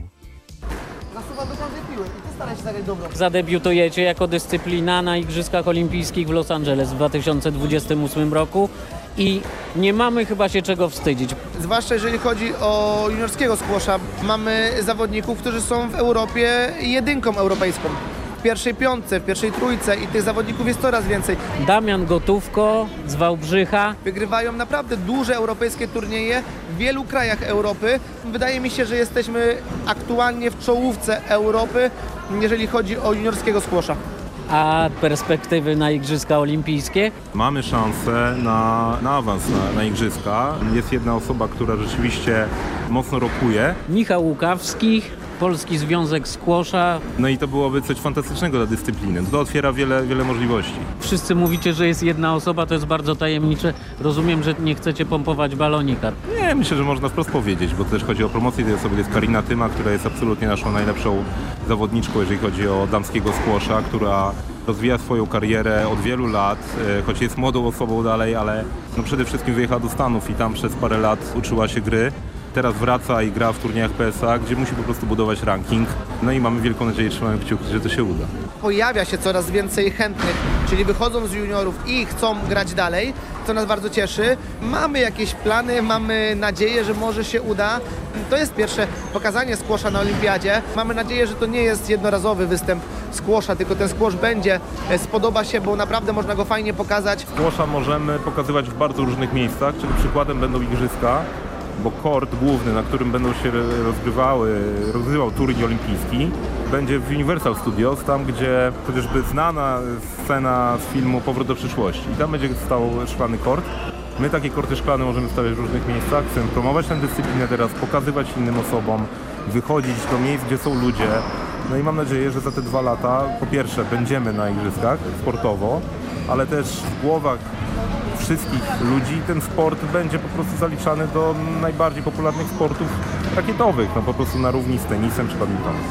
Nasuwa do każdej piły i ty staraj się zagrać dobrą. Zadebiutujecie jako dyscyplina na Igrzyskach Olimpijskich w Los Angeles w 2028 roku i nie mamy chyba się czego wstydzić. Zwłaszcza jeżeli chodzi o juniorskiego squasha. Mamy zawodników, którzy są w Europie jedynką europejską. W pierwszej piątce, w pierwszej trójce i tych zawodników jest coraz więcej. Damian Gotówko z Wałbrzycha. Wygrywają naprawdę duże europejskie turnieje w wielu krajach Europy. Wydaje mi się, że jesteśmy aktualnie w czołówce Europy, jeżeli chodzi o juniorskiego squasha. A perspektywy na Igrzyska Olimpijskie? Mamy szansę na, na awans na, na igrzyska. Jest jedna osoba, która rzeczywiście mocno rokuje. Michał Łukawski, Polski Związek Squasha. No i to byłoby coś fantastycznego dla dyscypliny. To otwiera wiele, wiele możliwości. Wszyscy mówicie, że jest jedna osoba, to jest bardzo tajemnicze. Rozumiem, że nie chcecie pompować balonika. Nie, myślę, że można wprost powiedzieć, bo też chodzi o promocję tej osoby. To jest Karina Tyma, która jest absolutnie naszą najlepszą zawodniczką, jeżeli chodzi o damskiego squasha, która rozwija swoją karierę od wielu lat, e, choć jest młodą osobą dalej, ale no przede wszystkim wyjechała do Stanów i tam przez parę lat uczyła się gry. Teraz wraca i gra w turniejach PSA, gdzie musi po prostu budować ranking. No i mamy wielką nadzieję, trzymamy kciuki, że to się uda. Pojawia się coraz więcej chętnych, czyli wychodzą z juniorów i chcą grać dalej, co nas bardzo cieszy. Mamy jakieś plany, mamy nadzieję, że może się uda. To jest pierwsze pokazanie skłosza na olimpiadzie. Mamy nadzieję, że to nie jest jednorazowy występ skłosza, tylko ten skłosz będzie, e, spodoba się, bo naprawdę można go fajnie pokazać. Skłosza możemy pokazywać w bardzo różnych miejscach, czyli przykładem będą igrzyska, bo kort główny, na którym będą się rozgrywały, rozgrywał turniej olimpijski, będzie w Universal Studios, tam gdzie chociażby znana scena z filmu Powrót do przyszłości. I tam będzie stał szklany kort. My takie korty szklane możemy stawiać w różnych miejscach, chcemy promować tę dyscyplinę teraz, pokazywać innym osobom, wychodzić do miejsc, gdzie są ludzie. No i mam nadzieję, że za te dwa lata po pierwsze będziemy na igrzyskach sportowo, ale też w głowach wszystkich ludzi ten sport będzie po prostu zaliczany do najbardziej popularnych sportów rakietowych, no po prostu na równi z tenisem czy badmintonem.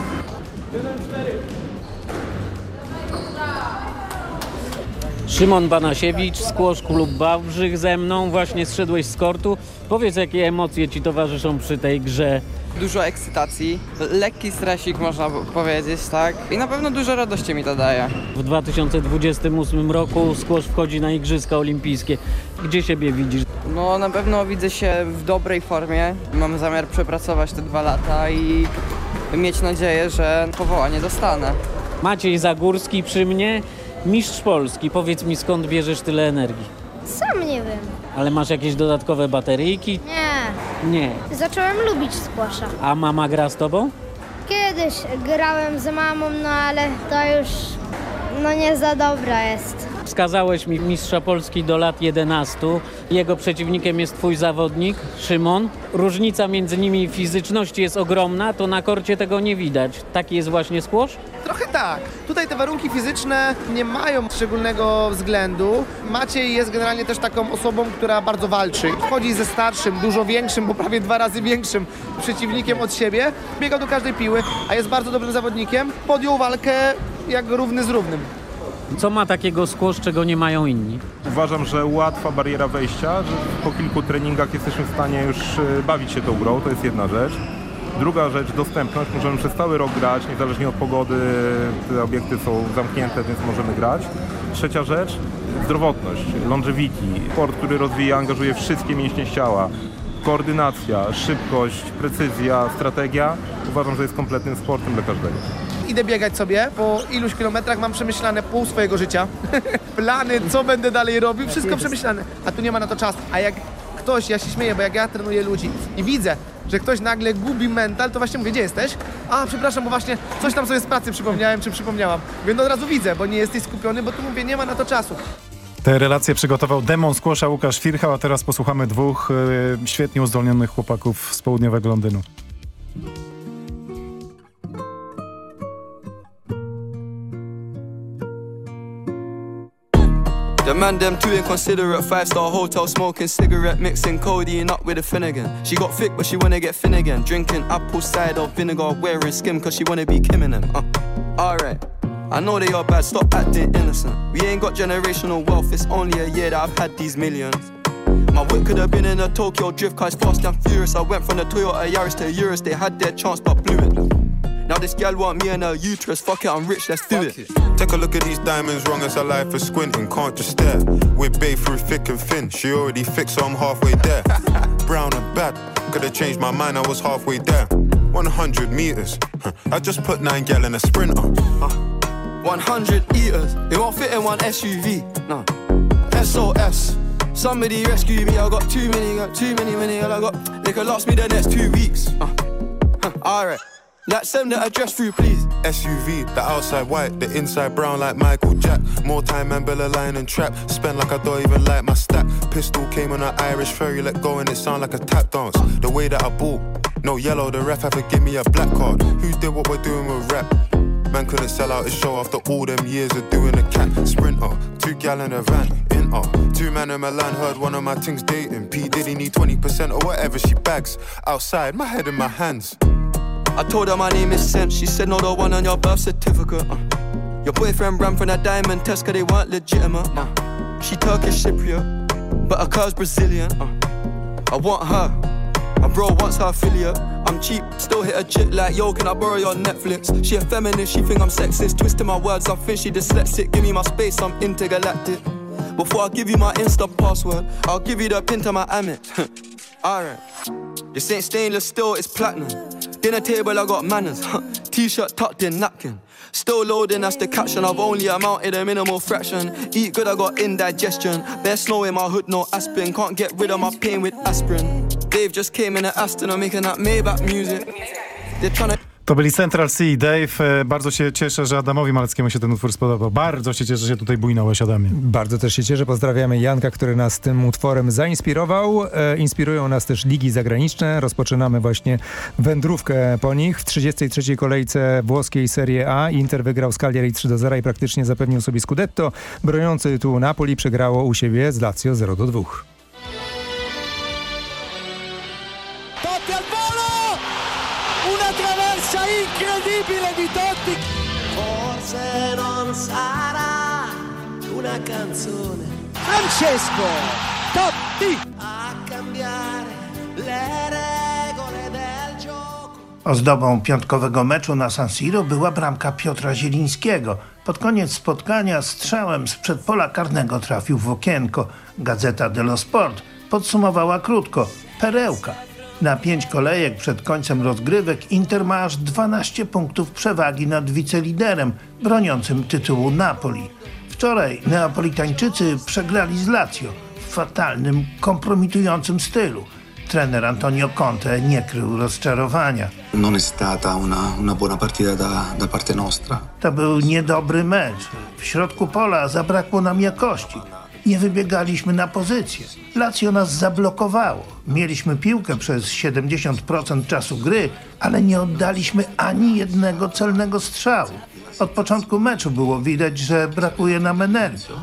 Szymon Banasiewicz, Skłosz Klub Wałbrzych ze mną. Właśnie zszedłeś z kortu. Powiedz, jakie emocje ci towarzyszą przy tej grze. Dużo ekscytacji, lekki stresik można powiedzieć, tak? I na pewno dużo radości mi to daje. W 2028 roku Skłosz wchodzi na Igrzyska Olimpijskie. Gdzie siebie widzisz? No na pewno widzę się w dobrej formie. Mam zamiar przepracować te dwa lata i mieć nadzieję, że powołanie dostanę. Maciej Zagórski przy mnie, mistrz Polski. Powiedz mi, skąd bierzesz tyle energii? Sam nie wiem. Ale masz jakieś dodatkowe bateryjki? Nie. Nie. Zacząłem lubić squasha. A mama gra z tobą? Kiedyś grałem z mamą, no ale to już no nie za dobra jest. Wskazałeś mi mistrza Polski do lat 11. Jego przeciwnikiem jest twój zawodnik, Szymon. Różnica między nimi fizyczności jest ogromna, to na korcie tego nie widać. Taki jest właśnie squash? Trochę tak. Tutaj te warunki fizyczne nie mają szczególnego względu. Maciej jest generalnie też taką osobą, która bardzo walczy. Wchodzi ze starszym, dużo większym, bo prawie dwa razy większym przeciwnikiem od siebie. Biega do każdej piły, a jest bardzo dobrym zawodnikiem. Podjął walkę jak równy z równym. Co ma takiego squash, czego nie mają inni? Uważam, że łatwa bariera wejścia, że po kilku treningach jesteśmy w stanie już e, bawić się tą grą, to jest jedna rzecz. Druga rzecz, dostępność. Możemy przez cały rok grać, niezależnie od pogody, te obiekty są zamknięte, więc możemy grać. Trzecia rzecz, zdrowotność, longevity. Sport, który rozwija, angażuje wszystkie mięśnie ciała. Koordynacja, szybkość, precyzja, strategia. Uważam, że jest kompletnym sportem dla każdego. Idę biegać sobie, po iluś kilometrach mam przemyślane pół swojego życia. Plany, co będę dalej robił, wszystko przemyślane. A tu nie ma na to czasu. A jak ktoś, ja się śmieję, bo jak ja trenuję ludzi i widzę, że ktoś nagle gubi mental, to właśnie mówię, gdzie jesteś? A, przepraszam, bo właśnie coś tam sobie z pracy przypomniałem, czy przypomniałam. Więc od razu widzę, bo nie jesteś skupiony, bo tu mówię, nie ma na to czasu. Te relacje przygotował demon skłosza Łukasz Firchał, a teraz posłuchamy dwóch e, świetnie uzdolnionych chłopaków z południowego Londynu. The man them too inconsiderate, five star hotel smoking cigarette, mixing codeine up with a Finnegan. She got thick, but she wanna get thin again. Drinking apple cider vinegar, wearing skim, cause she wanna be Kim in them. Uh, Alright. I know they are bad, stop acting innocent. We ain't got generational wealth, it's only a year that I've had these millions. My whip could have been in a Tokyo drift car, it's fast and furious. I went from the Toyota Yaris to Urus, they had their chance but blew it. Now this gal want me and her uterus, fuck it, I'm rich, let's do it. Take a look at these diamonds, wrong as a life for squinting, can't just stare. We're babe through thick and thin, she already fixed, so I'm halfway there. Brown and bad, could have changed my mind, I was halfway there. 100 meters, I just put nine gal in a sprinter. 100 eaters, it won't fit in one SUV. No. SOS. Somebody rescue me, I got too many, got too many, many, and I got, they could last me the next two weeks. Uh. Huh, Alright. Like send the address through, please. SUV, the outside white, the inside brown like Michael Jack. More time and Bella line and trap. Spend like I don't even like my stack. Pistol came on an Irish ferry, let go and it sound like a tap dance. The way that I bought, no yellow, the ref had to give me a black card. Who did what we're doing with rap? Man couldn't sell out his show after all them years of doing a cat sprinter. Two gal in a van, in uh. Two man in Milan heard one of my things dating. P Diddy need 20% or whatever she bags. Outside, my head in my hands. I told her my name is Sense. She said, No, the one on your birth certificate. Uh. Your boyfriend ran from that diamond test cause they weren't legitimate. Uh. She Turkish Cypriot, but her car's Brazilian. Uh. I want her. My bro wants her affiliate. I'm cheap, still hit a chick like, yo, can I borrow your Netflix? She a feminist, she think I'm sexist. Twisting my words, I think she dyslexic. Give me my space, I'm intergalactic. Before I give you my Insta password, I'll give you the pin to my Amex. Alright. This ain't stainless steel, it's platinum. Dinner table, I got manners. T-shirt tucked in napkin. Still loading, that's the caption. I've only amounted a minimal fraction. Eat good, I got indigestion. There's snow in my hood, no aspirin. Can't get rid of my pain with aspirin. Dave just came in an Aston, I'm making that Maybach music. They're trying to To byli Central Sea. Dave, e, bardzo się cieszę, że Adamowi Maleckiemu się ten utwór spodobał. Bardzo się cieszę, że się tutaj bujnąłeś, Adamie. Bardzo też się cieszę. Pozdrawiamy Janka, który nas tym utworem zainspirował. E, inspirują nas też ligi zagraniczne. Rozpoczynamy właśnie wędrówkę po nich. W 33. kolejce włoskiej Serie A Inter wygrał z Cagliari 3 do 0 i praktycznie zapewnił sobie Scudetto. Broniący tu Napoli przegrało u siebie z Lazio 0 do 2. incredibile di Totti! Forse non sarà una canzone. Francesco Totti! A cambiare le regole del gioco. Ozdobą piątkowego meczu na San Siro była bramka Piotra Zielińskiego. Pod koniec spotkania strzałem z przedpola karnego trafił w okienko. Gazeta dello Sport podsumowała krótko. Perełka. Na pięć kolejek przed końcem rozgrywek Inter ma aż 12 punktów przewagi nad wiceliderem broniącym tytułu Napoli. Wczoraj Neapolitańczycy przegrali z Lazio w fatalnym, kompromitującym stylu. Trener Antonio Conte nie krył rozczarowania. Non è stata una, una buona partita da, da parte nostra. To był niedobry mecz. W środku pola zabrakło nam jakości. Nie wybiegaliśmy na pozycję. Lazio nas zablokowało. Mieliśmy piłkę przez 70% czasu gry, ale nie oddaliśmy ani jednego celnego strzału. Od początku meczu było widać, że brakuje nam energii.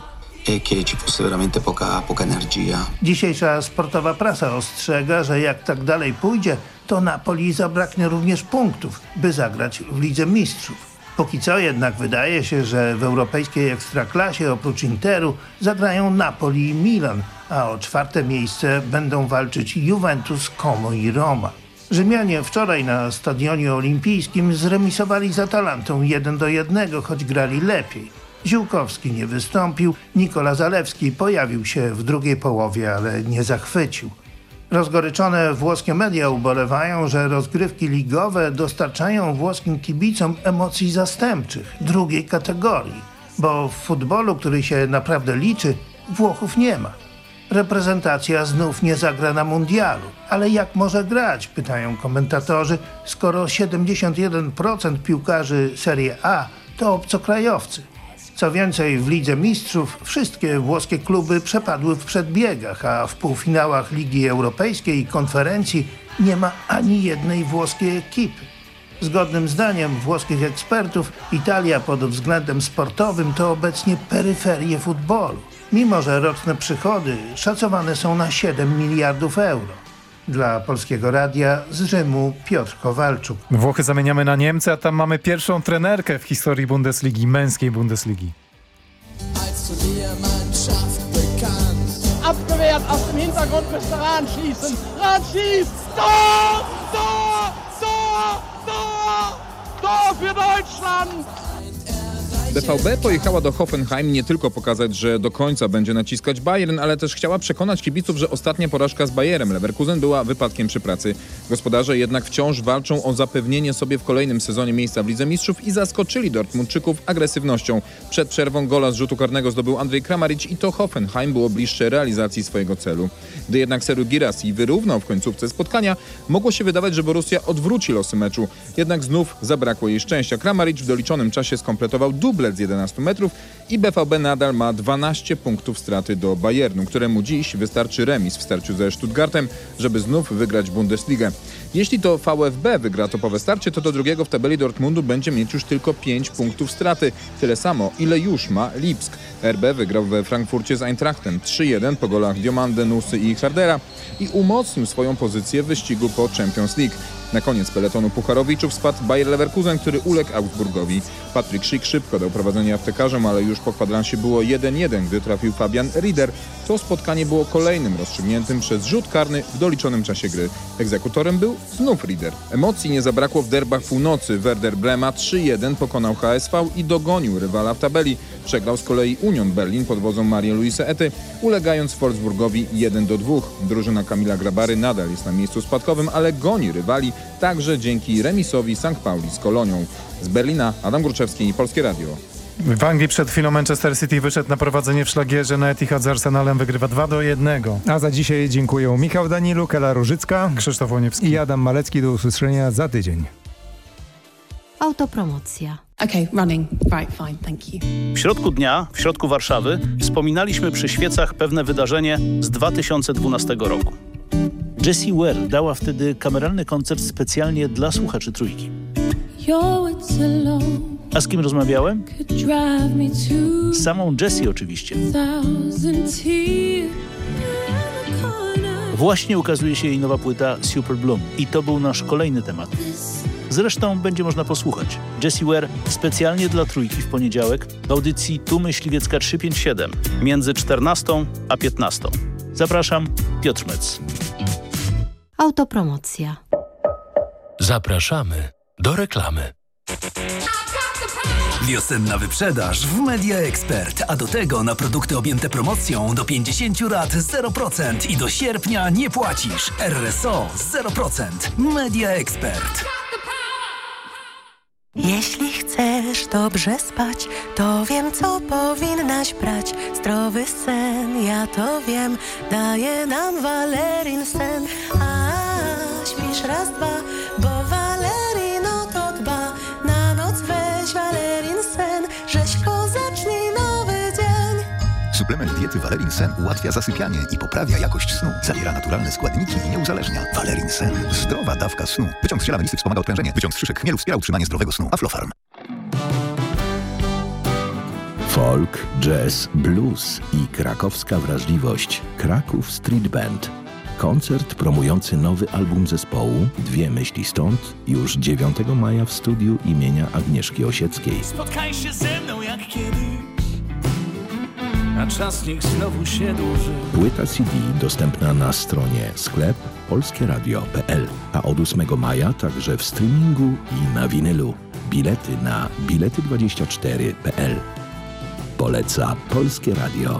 e. Dzisiejsza sportowa prasa ostrzega, że jak tak dalej pójdzie, to Napoli zabraknie również punktów, by zagrać w Lidze Mistrzów. Póki co jednak wydaje się, że w europejskiej ekstraklasie oprócz Interu zagrają Napoli i Milan, a o czwarte miejsce będą walczyć Juventus, Como i Roma. Rzymianie wczoraj na Stadionie Olimpijskim zremisowali z Atalantą 1 do 1, choć grali lepiej. Ziółkowski nie wystąpił, Nikola Zalewski pojawił się w drugiej połowie, ale nie zachwycił. Rozgoryczone włoskie media ubolewają, że rozgrywki ligowe dostarczają włoskim kibicom emocji zastępczych, drugiej kategorii, bo w futbolu, który się naprawdę liczy, Włochów nie ma. Reprezentacja znów nie zagra na mundialu. Ale jak może grać, pytają komentatorzy, skoro 71% piłkarzy Serie A to obcokrajowcy. Co więcej, w Lidze Mistrzów wszystkie włoskie kluby przepadły w przedbiegach, a w półfinałach Ligi Europejskiej i konferencji nie ma ani jednej włoskiej ekipy. Zgodnym zdaniem włoskich ekspertów Italia pod względem sportowym to obecnie peryferie futbolu, mimo że roczne przychody szacowane są na 7 miliardów euro. Dla Polskiego Radia z Rzymu Piotr Kowalczuk. Włochy zamieniamy na Niemcy, a tam mamy pierwszą trenerkę w historii Bundesligi, męskiej Bundesligi. Abgewehrt aus dem Hintergrund müsste Rahn schießen. Rahn schießt! Tor! Tor! Tor! Tor! Tor für Deutschland! BVB pojechała do Hoffenheim nie tylko pokazać, że do końca będzie naciskać Bayern, ale też chciała przekonać kibiców, że ostatnia porażka z Bayerem Leverkusen była wypadkiem przy pracy. Gospodarze jednak wciąż walczą o zapewnienie sobie w kolejnym sezonie miejsca w Lidze Mistrzów i zaskoczyli Dortmundczyków agresywnością. Przed przerwą gola z rzutu karnego zdobył Andrzej Kramaric i to Hoffenheim było bliższe realizacji swojego celu. Gdy jednak Seru Girassi wyrównał w końcówce spotkania, mogło się wydawać, że Borussia odwróci losy meczu. Jednak znów zabrakło jej szczęścia. Kramaric w doliczonym czasie skompletował dublet z 11 metrów i BVB nadal ma 12 punktów straty do Bayernu, któremu dziś wystarczy remis w starciu ze Stuttgartem, żeby znów wygrać Bundesligę. Jeśli to VfB wygra topowe starcie, to do drugiego w tabeli Dortmundu będzie mieć już tylko 5 punktów straty. Tyle samo, ile już ma Lipsk. RB wygrał we Frankfurcie z Eintrachtem 3-1 po golach Diomande, Nusy i Hardera i umocnił swoją pozycję w wyścigu po Champions League. Na koniec peletonu Pucharowiczów spadł Bayer Leverkusen, który uległ Augsburgowi. Patryk Schick szybko dał prowadzenie aptekarzom, ale już po kwadransie było 1-1, gdy trafił Fabian Rieder. To spotkanie było kolejnym rozstrzygniętym przez rzut karny w doliczonym czasie gry. Egzekutorem był znów Rieder. Emocji nie zabrakło w derbach północy. Werder Brema 3-1 pokonał HSV i dogonił rywala w tabeli. Przegrał z kolei Union Berlin pod wodzą Marii Luisa Ety, ulegając Wolfsburgowi 1-2. Drużyna Kamila Grabary nadal jest na miejscu spadkowym, ale goni rywali także dzięki remisowi St. Pauli z Kolonią. Z Berlina Adam Gruczewski, Polskie Radio. W Anglii przed chwilą Manchester City wyszedł na prowadzenie w szlagierze na Etihad z Arsenalem, wygrywa 2 do 1. A za dzisiaj dziękuję Michał Danilu, Kela Różycka, Krzysztof Łoniewski i Adam Malecki. Do usłyszenia za tydzień. Autopromocja. Okay, running. Right, fine, thank you. W środku dnia, w środku Warszawy, wspominaliśmy przy świecach pewne wydarzenie z 2012 roku. Jessie Ware dała wtedy kameralny koncert specjalnie dla słuchaczy Trójki. Your words alone A z kim rozmawiałem? Z samą Jessie oczywiście. Właśnie ukazuje się jej nowa płyta Super Bloom i to był nasz kolejny temat. Zresztą będzie można posłuchać. Jessie Ware specjalnie dla Trójki w poniedziałek w audycji Tu Myśliwiecka 357 między 14 a 15. Zapraszam, Piotr Mec. Autopromocja. Zapraszamy do reklamy. Wiosenna wyprzedaż w Media Expert, a do tego na produkty objęte promocją do 50 lat 0% i do sierpnia nie płacisz. RSO 0%. Media Expert. Jeśli chcesz dobrze spać, to wiem, co powinnaś brać. Zdrowy sen, ja to wiem, daje nam Valerin sen. A śpisz raz, dwa, Suplement diety Valerin Sen ułatwia zasypianie i poprawia jakość snu. Zawiera naturalne składniki i nie uzależnia. Valerin Sen. Zdrowa dawka snu. Wyciąg z ziela melisy wspomaga odprężenie. Wyciąg z szyszek chmielu wspiera utrzymanie zdrowego snu. Aflofarm. Folk, jazz, blues i krakowska wrażliwość Kraków Street Band. Koncert promujący nowy album zespołu Dwie myśli stąd już 9 maja w studiu imienia Agnieszki Osieckiej. Spotkaj się ze mną jak kiedyś, a czas niech znowu się dłuży. Płyta CD dostępna na stronie sklep polskieradio.pl, a od 8 maja także w streamingu i na winylu. Bilety na bilety24.pl. Poleca Polskie Radio.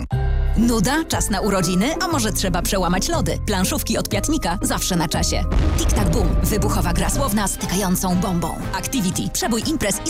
Nuda, czas na urodziny, a może trzeba przełamać lody. Planszówki od Piatnika zawsze na czasie. Tic Tac Boom. Wybuchowa gra słowna stykającą bombą. Activity. Przebój imprez i sprawdzenie